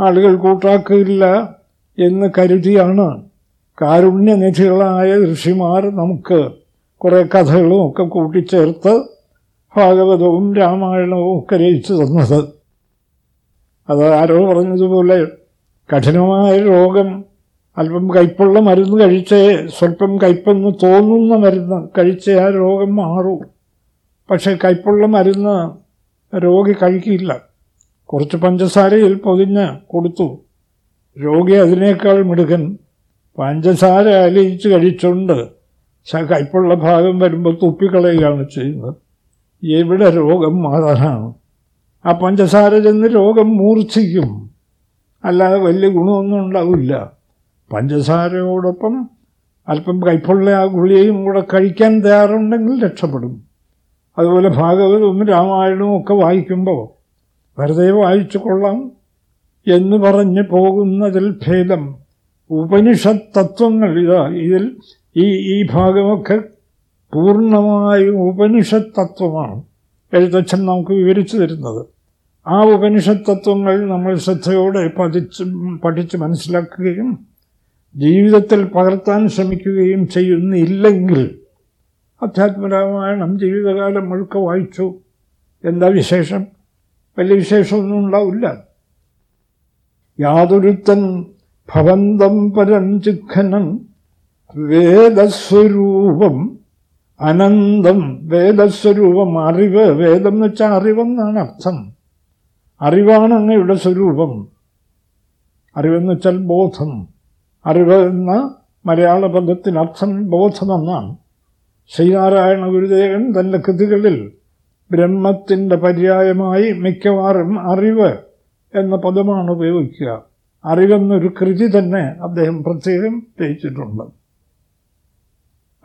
ആളുകൾ കൂട്ടാക്കില്ല എന്ന് കരുതിയാണ് കാരുണ്യനിധികളായ ഋഷിമാർ നമുക്ക് കുറേ കഥകളും ഒക്കെ കൂട്ടിച്ചേർത്ത് ഭാഗവതവും രാമായണവും ഒക്കെ രചിച്ചു തന്നത്. അത് ആരോ പറഞ്ഞതുപോലെ കഠിനമായ രോഗം അല്പം കയ്പുള്ള മരുന്ന് കഴിച്ചേ സ്വല്പം കയ്പെന്ന് തോന്നുന്ന മരുന്ന് കഴിച്ചേ ആ രോഗം മാറൂ. പക്ഷേ കയ്പുള്ള മരുന്ന് രോഗി കഴിക്കില്ല. കുറച്ച് പഞ്ചസാരയിൽ പൊതിഞ്ഞ് കൊടുത്തു. രോഗി അതിനേക്കാൾ മിടുകൻ പഞ്ചസാര അലിയിച്ച് കഴിച്ചുകൊണ്ട് കയ്പുള്ള ഭാഗം വരുമ്പോൾ തുപ്പിക്കളയുകയാണ് ചെയ്യുന്നത്. എവിടെ രോഗം മാറാനാണ്? ആ പഞ്ചസാര ചെന്ന് രോഗം മൂർച്ഛിക്കും. അല്ലാതെ വലിയ ഗുണമൊന്നും ഉണ്ടാവില്ല. പഞ്ചസാരയോടൊപ്പം അല്പം കൈപ്പുള്ള ആ ഗുളികയും കൂടെ കഴിക്കാൻ തയ്യാറുണ്ടെങ്കിൽ രക്ഷപ്പെടും. അതുപോലെ ഭാഗവതവും രാമായണവും ഒക്കെ വായിക്കുമ്പോൾ വെറുതെ വായിച്ചു കൊള്ളാം എന്ന് പറഞ്ഞ് പോകുന്നതിൽ ഭേദം. ഉപനിഷത്ത് തത്വങ്ങൾ ഇതാ ഇതിൽ ഈ ഈ ഭാഗമൊക്കെ പൂർണമായും ഉപനിഷത്ത് തത്വമാണ് എഴുത്തച്ഛൻ നമുക്ക് വിവരിച്ചു തരുന്നത്. ആ ഉപനിഷത്ത് തത്വങ്ങൾ നമ്മൾ ശ്രദ്ധയോടെ പതിച്ച് പഠിച്ച് മനസ്സിലാക്കുകയും ജീവിതത്തിൽ പകർത്താൻ ശ്രമിക്കുകയും ചെയ്യുന്നില്ലെങ്കിൽ അധ്യാത്മരാമായണം ജീവിതകാലം മുഴുക്ക വായിച്ചു. എന്താ വിശേഷം? വലിയ വിശേഷമൊന്നും ഉണ്ടാവില്ല. യാതൊരുത്തൻ ഭവന്തം പരം ചിഖനം വേദസ്വരൂപം അനന്തം വേദസ്വരൂപം അറിവ് വേദം എന്ന് വെച്ചാൽ അറിവെന്നാണ് അർത്ഥം. അറിവാണ് അങ്ങയുടെ സ്വരൂപം. അറിവെന്ന് വെച്ചാൽ ബോധം. അറിവ് എന്ന മലയാള പദത്തിനർത്ഥം ബോധമെന്നാണ്. ശ്രീനാരായണ ഗുരുദേവൻ തന്റെ കൃതികളിൽ ബ്രഹ്മത്തിന്റെ പര്യായമായി മിക്കവാറും അറിവ് എന്ന പദമാണ് ഉപയോഗിക്കുക. അറിവെന്നൊരു കൃതി തന്നെ അദ്ദേഹം പ്രത്യേകം രചിച്ചിട്ടുണ്ട്.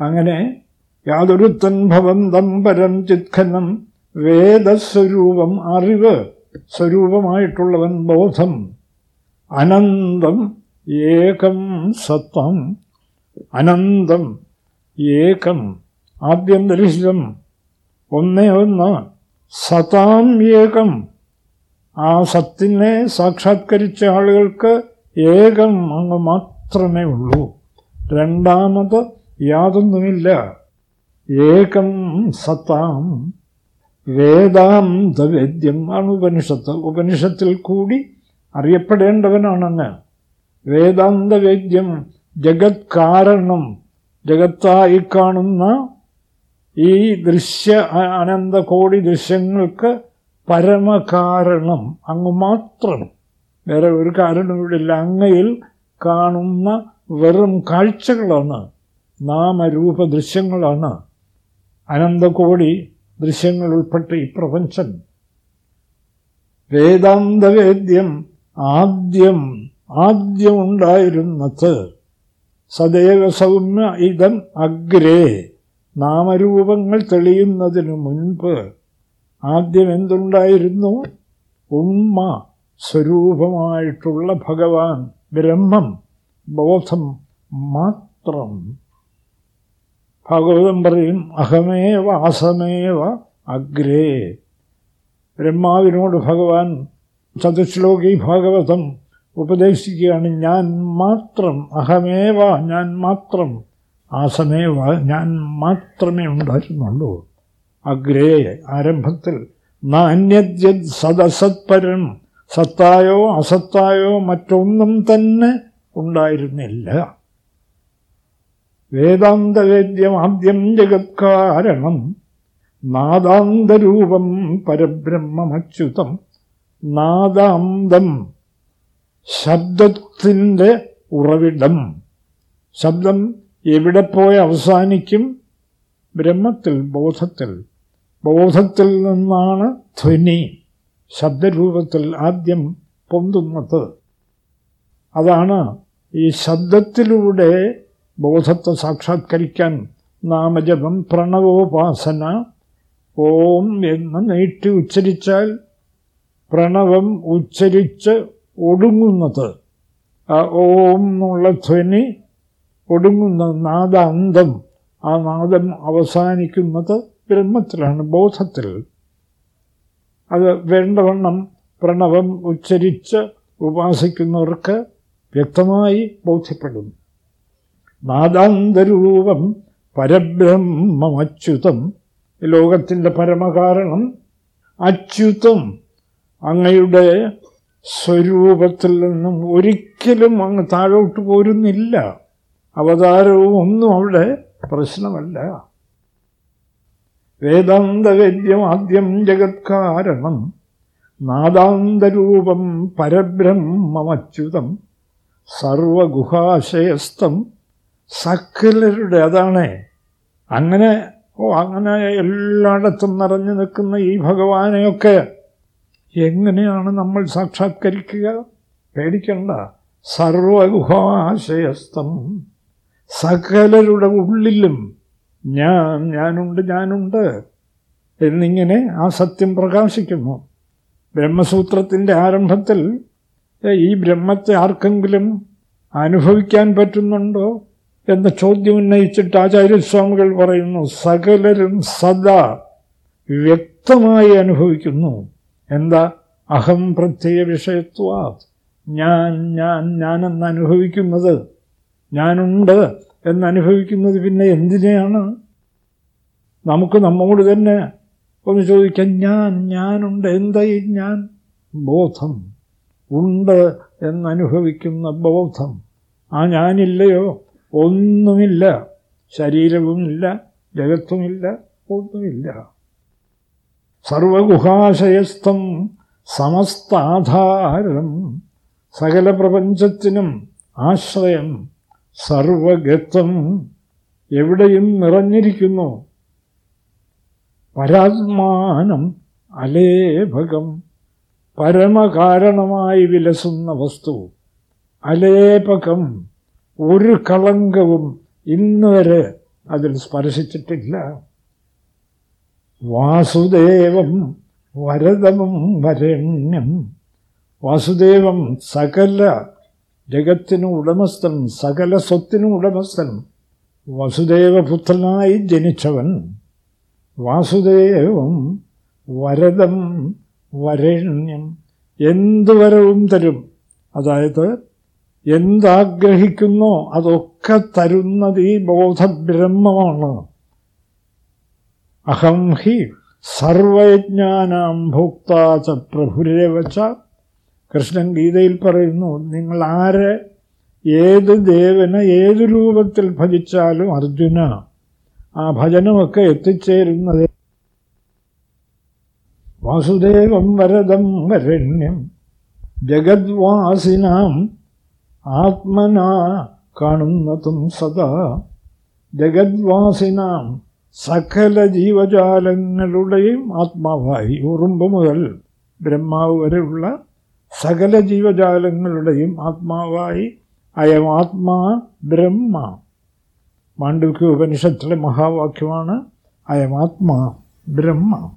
അങ്ങനെ യാതൊരുത്തൻ ഭവന്തം പരം ചിത്ഖനം വേദസ്വരൂപം അറിവ് സ്വരൂപമായിട്ടുള്ളവൻ ബോധം അനന്തം ഏകം സത്വം അനന്തം ഏകം ആദ്യന്തരിശം ഒന്നേ ഒന്ന് സതാം ഏകം ആ സത്തിനെ സാക്ഷാത്കരിച്ച ആളുകൾക്ക് ഏകം അങ്ങ് മാത്രമേ ഉള്ളൂ. രണ്ടാമത് യാതൊന്നുമില്ല. ഏകം സത്താം വേദാന്തവേദ്യം ആണ് ഉപനിഷത്ത് ഉപനിഷത്തിൽ കൂടി അറിയപ്പെടേണ്ടവനാണെന്ന്. വേദാന്തവേദ്യം ജഗത് കാരണം ജഗത്തായി കാണുന്ന ഈ ദൃശ്യ അനന്തകോടി ദൃശ്യങ്ങൾക്ക് പരമകാരണം അങ്ങ് മാത്രം വേറെ ഒരു കാരണം ഇവിടില്ല അങ്ങയിൽ കാണുന്ന വെറും കാഴ്ചകളാണ് നാമരൂപ ദൃശ്യങ്ങളാണ് അനന്തകോടി ദൃശ്യങ്ങൾ ഉൾപ്പെട്ട ഈ പ്രപഞ്ചം. വേദാന്തവേദ്യം ആദ്യം ആദ്യമുണ്ടായിരുന്നത് സദൈവ സൗമ്യ ഇതം അഗ്രേ. നാമരൂപങ്ങൾ തെളിയുന്നതിനു മുൻപ് ആദ്യം എന്തുണ്ടായിരുന്നു ഉണ്മ സ്വരൂപമായിട്ടുള്ള ഭഗവാൻ ബ്രഹ്മം ബോധം മാത്രം. ഭാഗവതം പറയും അഹമേവ ആസമേവ അഗ്രേ. ബ്രഹ്മാവിനോട് ഭഗവാൻ ചതുശ്ലോകി ഭാഗവതം ഉപദേശിക്കുകയാണ്. ഞാൻ മാത്രം അഹമേവ ഞാൻ മാത്രം ആസമേവ ഞാൻ മാത്രമേ ഉണ്ടായിരുന്നുള്ളൂ. അഗ്രേ ആരംഭത്തിൽ നാന്യത് സദസത്പരം സത്തായോ അസത്തായോ മറ്റൊന്നും തന്നെ ഉണ്ടായിരുന്നില്ല. വേദാന്തവേദ്യമാദ്യം ജഗത്കാരണം. നാദാന്തരൂപം പരബ്രഹ്മമച്യുതം. നാദാന്തം ശബ്ദത്തിന്റെ ഉറവിടം. ശബ്ദം എവിടെ പോയി അവസാനിക്കും? ബ്രഹ്മത്തിൽ ബോധത്തിൽ. ബോധത്തിൽ നിന്നാണ് ധ്വനി. ശബ്ദരൂപത്തിൽ ആദ്യം പൊന്തുന്നത്. അതാണ് ഈ ശബ്ദത്തിലൂടെ ബോധത്തെ സാക്ഷാത്കരിക്കാൻ നാമജപം പ്രണവോപാസന. ഓം എന്ന് നീട്ടി ഉച്ചരിച്ചാൽ പ്രണവം ഉച്ചരിച്ച് ഒടുങ്ങുന്നത്. ആ ഓം എന്നുള്ള ധ്വനി ഒടുങ്ങുന്ന നാദാന്തം. ആ നാദം അവസാനിക്കുന്നത് ബ്രഹ്മത്തിലാണ് ബോധത്തിൽ. അത് വേണ്ടവണ്ണം പ്രണവം ഉച്ചരിച്ച് ഉപാസിക്കുന്നവർക്ക് വ്യക്തമായി ബോധ്യപ്പെടും നാദാന്തരൂപം പരബ്രഹ്മമച്യുതം. ലോകത്തിന്റെ പരമകാരണം അച്യുതം. അങ്ങയുടെ സ്വരൂപത്തിൽ നിന്നും ഒരിക്കലും അങ്ങ് താഴോട്ട് പോരുന്നില്ല. അവതാരവും ഒന്നും അവിടെ പ്രശ്നമല്ല. വേദാന്തവേദ്യം ആദ്യം ജഗത്കാരണം. നാദാന്തരൂപം പരബ്രഹ്മമച്യുതം. സർവഗുഹാശയസ്ഥം സകലരുടെ അതാണ്. അങ്ങനെ ഓ അങ്ങനെ എല്ലായിടത്തും നിറഞ്ഞു നിൽക്കുന്ന ഈ ഭഗവാനെയൊക്കെ എങ്ങനെയാണ് നമ്മൾ സാക്ഷാത്കരിക്കുക? പേടിക്കണ്ട. സർവഗുഹാശയസ്തം സകലരുടെ ഉള്ളിലും ഞാൻ ഞാനുണ്ട് ഞാനുണ്ട് എന്നിങ്ങനെ ആ സത്യം പ്രകാശിക്കുന്നു. ബ്രഹ്മസൂത്രത്തിന്റെ ആരംഭത്തിൽ ഈ ബ്രഹ്മത്തെ ആർക്കെങ്കിലും അനുഭവിക്കാൻ പറ്റുന്നുണ്ടോ? എന്ന ചോദ്യം ഉന്നയിച്ചിട്ട് ആചാര്യസ്വാമികൾ പറയുന്നു സകലരും സദാ വ്യക്തമായി അനുഭവിക്കുന്നു. എന്താ? അഹം പ്രത്യയ വിഷയത്വ ഞാൻ ഞാൻ ഞാനെന്ന് അനുഭവിക്കുന്നത്. ഞാനുണ്ട് എന്നനുഭവിക്കുന്നത് പിന്നെ എന്തിനെയാണ്? നമുക്ക് നമ്മോട് തന്നെ ഒന്ന് ചോദിക്കാം ഞാൻ ഞാനുണ്ട്. എന്തായി ഞാൻ? ബോധം. ഉണ്ട് എന്നനുഭവിക്കുന്ന ബോധം. ആ ഞാനില്ലയോ? ഒന്നുമില്ല. ശരീരവുമില്ല. ജഗത്തുമില്ല. ഒന്നുമില്ല. സർവഗുഹാശയസ്ഥം സമസ്താധാരം സകല പ്രപഞ്ചത്തിനും ആശ്രയം സർവഗത്വം. എവിടെയും നിറഞ്ഞിരിക്കുന്നു. പരാത്മാനം അലേഭകം. പരമകാരണമായി വിലസുന്ന വസ്തു അലേപകം ഒരു കളങ്കവും ഇന്നുവരെ അതിൽ സ്പർശിച്ചിട്ടില്ല. വാസുദേവം വരദമം വരണ്യം. വാസുദേവം സകല ജഗത്തിനു ഉടമസ്ഥൻ സകല സ്വത്തിനും ഉടമസ്ഥൻ. വസുദേവപുത്രനായി ജനിച്ചവൻ. വാസുദേവം വരദം വരണ്യം. എന്തുവരവും തരും. അതായത് എന്താഗ്രഹിക്കുന്നോ അതൊക്കെ തരുന്നത് ഈ ബോധബ്രഹ്മമാണ്. അഹം ഹി സർവയജ്ഞാനാം ഭോക്താച പ്രഭുരേവച്ച കൃഷ്ണൻ ഗീതയിൽ പറയുന്നു നിങ്ങൾ ആരെ ഏത് ദേവനെ ഏത് രൂപത്തിൽ ഭജിച്ചാലും അർജുന ആ ഭജനമൊക്കെ എത്തിച്ചേരുന്നത് വാസുദേവം വരദം വരണ്യം ജഗദ്വാസിനാം ആത്മനാ കാണുന്നതും സദാ. ജഗദ്വാസിനാം സകല ജീവജാലങ്ങളുടെയും ആത്മാവായി ഉറുമ്പ് മുതൽ ബ്രഹ്മാവ് വരെയുള്ള സകല ജീവജാലങ്ങളുടെയും ആത്മാവായി അയം ആത്മാ ബ്രഹ്മ. മാണ്ഡവ്യ ഉപനിഷത്തിലെ മഹാവാക്യമാണ് അയം ആത്മാ ബ്രഹ്മ.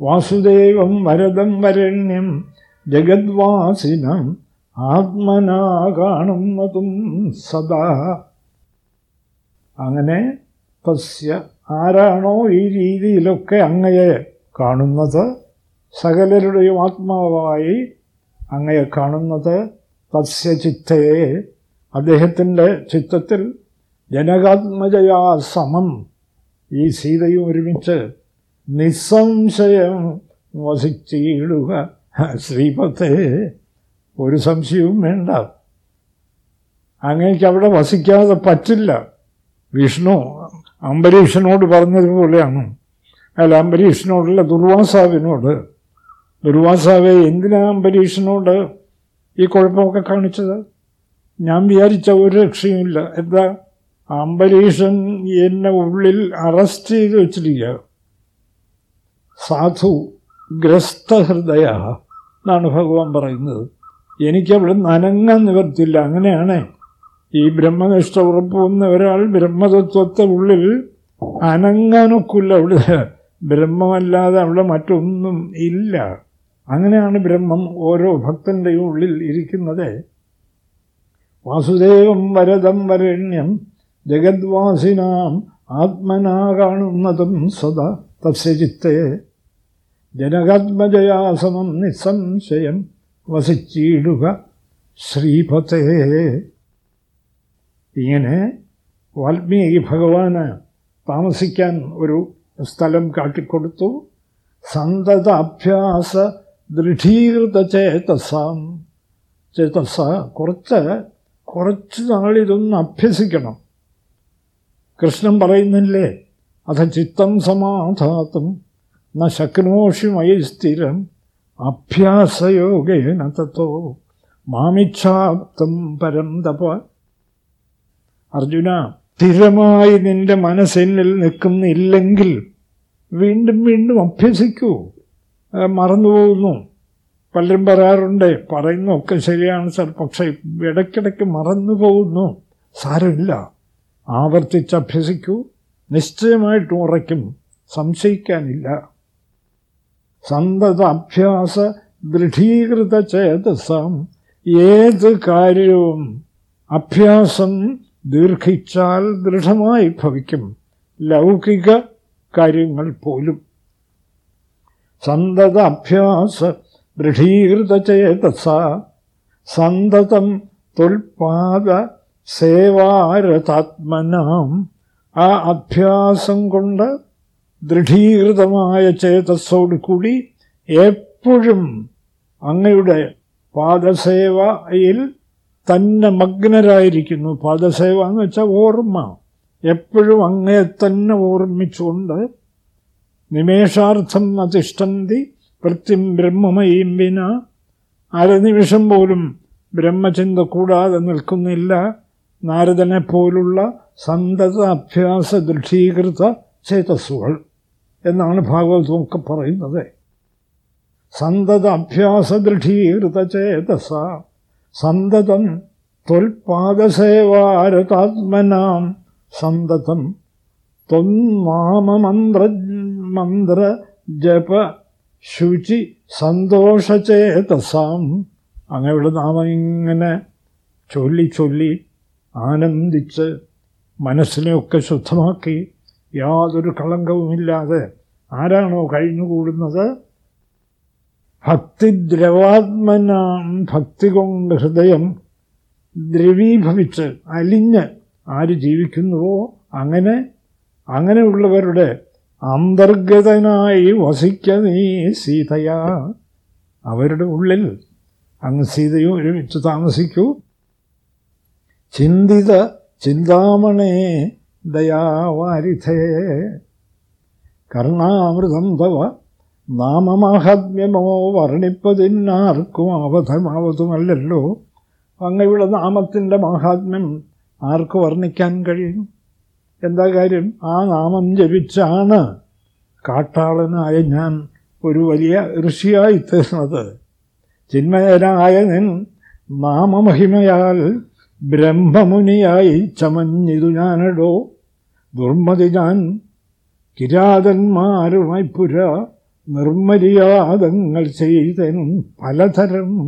വാസുദേവം വരദം വരണ്യം ജഗദ്വാസിനം ആത്മനാ കാണുന്നതും സദാ. അങ്ങനെ തസ്യ ആരാണോ ഈ രീതിയിലൊക്കെ അങ്ങയെ കാണുന്നത്. സകലരുടെയും ആത്മാവായി അങ്ങയെ കാണുന്നത് തസ്യ ചിത്തയെ അദ്ദേഹത്തിന്റെ ചിത്തത്തിൽ ജനകാത്മജയാ സമം. ഈ സീതയും ഒരുമിച്ച് നിസ്സംശയം വസിച്ചിടുക ശ്രീപത്തെ ഒരു സംശയവും വേണ്ട. അങ്ങേക്ക് അവിടെ വസിക്കാതെ പറ്റില്ല. വിഷ്ണു അംബരീഷനോട് പറഞ്ഞതുപോലെയാണ്. അല്ല അംബരീഷനോടുള്ള ദുർവാസാവിനോട് ദുർവാസാവെ എന്തിനാ അംബരീഷനോട് ഈ കുഴപ്പമൊക്കെ കാണിച്ചത്? ഞാൻ വിചാരിച്ച ഒരു രക്ഷയുമില്ല. എന്താ? അംബരീഷൻ എന്നെ ഉള്ളിൽ അറസ്റ്റ് ചെയ്ത് വെച്ചിരിക്കുക. സാധു ഗ്രസ്തഹൃദയ എന്നാണ് ഭഗവാൻ പറയുന്നത്. എനിക്കവിടെ നനങ്ങാൻ നിവർത്തില്ല. അങ്ങനെയാണ് ഈ ബ്രഹ്മനിഷ്ഠ ഉറപ്പുവന്ന ഒരാൾ ബ്രഹ്മതത്വത്തെ ഉള്ളിൽ അനങ്ങാനൊക്കില്ല. അവിടെ ബ്രഹ്മമല്ലാതെ അവിടെ മറ്റൊന്നും ഇല്ല. അങ്ങനെയാണ് ബ്രഹ്മം ഓരോ ഭക്തന്റെയും ഉള്ളിൽ ഇരിക്കുന്നത്. വാസുദേവം വരദം വരണ്യം ജഗദ്വാസിനാം ആത്മനാ കാണുന്നതും സദാ തസ്യചിത്തേ ജനകാത്മജയാസമം നിസ്സംശയം വസിച്ചിടുക ശ്രീപതേ. ഇങ്ങനെ വാൽമീകി ഭഗവാന് താമസിക്കാൻ ഒരു സ്ഥലം കാട്ടിക്കൊടുത്തു. സന്തത അഭ്യാസ ദൃഢീകൃത ചേതസാം. ചേതസ കുറച്ച് കുറച്ച് നാളിതൊന്ന് അഭ്യസിക്കണം. കൃഷ്ണൻ പറയുന്നില്ലേ അഥ ചിത്തം സമാധാത്തും ന ശക്നോഷി മയ സ്ഥിരം അഭ്യാസയോഗേന തത്തോ മാമിച്ഛാപ്തം പരം തപ. അർജുന സ്ഥിരമായി നിന്റെ മനസ്സിനിൽ നിൽക്കുന്നില്ലെങ്കിൽ വീണ്ടും വീണ്ടും അഭ്യസിക്കൂ. മറന്നുപോകുന്നു. പലരും പറയാറുണ്ട് പറയുന്നൊക്കെ ശരിയാണ് സർ പക്ഷേ ഇടയ്ക്കിടയ്ക്ക് മറന്നു പോകുന്നു സാരമില്ല. ആവർത്തിച്ച് അഭ്യസിക്കൂ. നിശ്ചയമായിട്ടും ഉറയ്ക്കും. സംശയിക്കാനില്ല. സന്തത അഭ്യാസ ദൃഢീകൃത ചേതസം ഏത് കാര്യവും അഭ്യാസം ദീർഘിച്ചാൽ ദൃഢമായി ഭവിക്കും. ലൗകിക കാര്യങ്ങൾ പോലും. സന്തത അഭ്യാസ ദൃഢീകൃത ചേതസ സന്തതം തൊൽപാദ സേവാരതാത്മനാം ആ അഭ്യാസം കൊണ്ട് ദൃഢീകൃതമായ ചേതസ്സോട് കൂടി എപ്പോഴും അങ്ങയുടെ പാദസേവയിൽ തന്നെ മഗ്നരായിരിക്കുന്നു. പാദസേവ എന്ന് വെച്ചാൽ ഓർമ്മ. എപ്പോഴും അങ്ങയെ തന്നെ ഓർമ്മിച്ചുകൊണ്ട് നിമേഷാർത്ഥം അതിഷ്ടന്തി പ്രത്യം ബ്രഹ്മമയും വിന. അരനിമിഷം പോലും ബ്രഹ്മചിന്ത കൂടാതെ നിൽക്കുന്നില്ല. നാരദനെപ്പോലുള്ള സന്തത അഭ്യാസ ദൃഢീകൃത ചേതസ്സുകൾ. എന്നാണ് ഭാഗവതമൊക്കെ പറയുന്നത്. സന്തത അഭ്യാസ ദൃഢീകൃത ചേതസ സന്തതം ത്വൽപാദസേവാരതാത്മനാം സന്തതം തൊന്മാമന്ത്ര മന്ത്ര ജപ ശുചി സന്തോഷചേതസാം. അങ്ങയുടെ നാമം ഇങ്ങനെ ചൊല്ലി ചൊല്ലി ആനന്ദിച്ച് മനസ്സിനെയൊക്കെ ശുദ്ധമാക്കി യാതൊരു കളങ്കവുമില്ലാതെ ആരാണോ കഴിഞ്ഞുകൂടുന്നത്? ഭക്തിദ്രവാത്മനാം ഭക്തി കൊണ്ട് ഹൃദയം ദ്രവീഭവിച്ച് അലിഞ്ഞ് ആര് ജീവിക്കുന്നുവോ അങ്ങനെ അങ്ങനെയുള്ളവരുടെ അന്തർഗതനായി വസിക്ക നീ സീതയാ. അവരുടെ ഉള്ളിൽ അങ്ങ് സീതയും ഒരുമിച്ച് താമസിക്കൂ. ചിന്തിത ചിന്താമണേ ദയാവാരിധേ. കർണാമൃതം തവ നാമമാഹാത്മ്യമോ വർണിപ്പതിനാർക്കും അവധമാവതുമല്ലല്ലോ. അങ്ങയുടെ നാമത്തിന്റെ മാഹാത്മ്യം ആർക്ക് വർണിക്കാൻ കഴിയും? എന്താ കാര്യം? ആ നാമം ജപിച്ചാണ് കാട്ടാളനായ ഞാൻ ഒരു വലിയ ഋഷിയായി തീർന്നത്. ചിന്മയനായ നിൻ നാമമഹിമയാൽ ബ്രഹ്മമുനിയായി ചമഞ്ഞിതു ഞാനടോ. ദുർമതി ഞാൻ കിരാതന്മാരുമായി പുര നിർമ്മര്യാദങ്ങൾ ചെയ്തനും പലതരം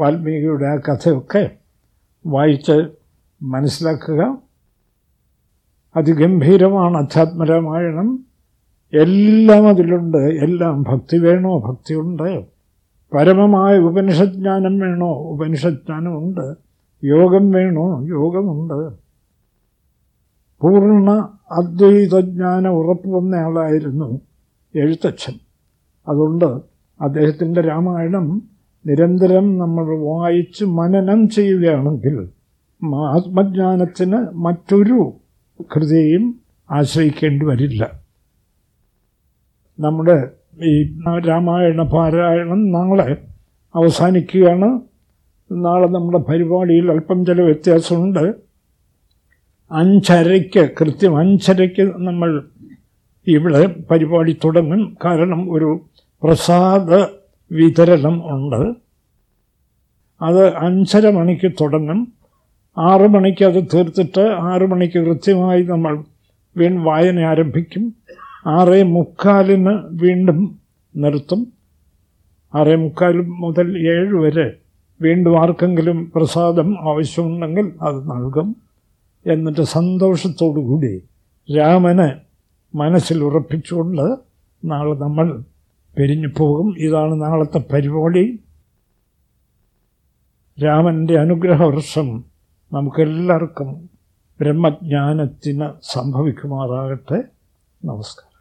വാൽമീകിയുടെ ആ കഥയൊക്കെ വായിച്ച് മനസ്സിലാക്കുക. അതിഗംഭീരമാണ് അധ്യാത്മരാമായണം. എല്ലാം അതിലുണ്ട്. എല്ലാം ഭക്തി വേണോ? ഭക്തിയുണ്ട്. പരമമായ ഉപനിഷജ്ഞാനം വേണോ? ഉപനിഷജ്ഞാനമുണ്ട് യോഗം വേണോ? യോഗമുണ്ട്. പൂർണ അദ്വൈതജ്ഞാനം ഉറപ്പ് വന്നയാളായിരുന്നു എഴുത്തച്ഛൻ. അതുകൊണ്ട് അദ്ദേഹത്തിന്റെ രാമായണം നിരന്തരം നമ്മൾ വായിച്ച് മനനം ചെയ്യുകയാണെങ്കിൽ ആത്മജ്ഞാനത്തിന് മറ്റൊരു കൃതിയും ആശ്രയിക്കേണ്ടി വരില്ല. നമ്മുടെ ഈ രാമായണ പാരായണം നാളെ അവസാനിക്കുകയാണ്. നാളെ നമ്മുടെ പരിപാടിയിൽ അല്പം ചില വ്യത്യാസമുണ്ട്. അഞ്ചരയ്ക്ക് കൃത്യം അഞ്ചരയ്ക്ക് നമ്മൾ ഇവിടെ പരിപാടി തുടങ്ങും. കാരണം ഒരു പ്രസാദ വിതരണം ഉണ്ട്. അത് അഞ്ചര മണിക്ക് തുടങ്ങും. ആറ് മണിക്ക് അത് തീർത്തിട്ട് ആറ് മണിക്ക് കൃത്യമായി നമ്മൾ വീണ്ടും വായന ആരംഭിക്കും. ആറേ മുക്കാലിന് വീണ്ടും നിർത്തും. ആറേ മുക്കാൽ മുതൽ ഏഴ് വരെ വീണ്ടും ആർക്കെങ്കിലും പ്രസാദം ആവശ്യമുണ്ടെങ്കിൽ അത് നൽകും. എന്നിട്ട് സന്തോഷത്തോടു കൂടി രാമനെ മനസ്സിൽ ഉറപ്പിച്ചുകൊണ്ട് നാളെ നമ്മൾ പിരിഞ്ഞു പോകും. ഇതാണ് നാളത്തെ പരിപാടി. രാമന്റെ അനുഗ്രഹവർഷം നമുക്കെല്ലാവർക്കും ബ്രഹ്മജ്ഞാനത്തിന് സംഭവിക്കുമാറാകട്ടെ. നമസ്കാരം.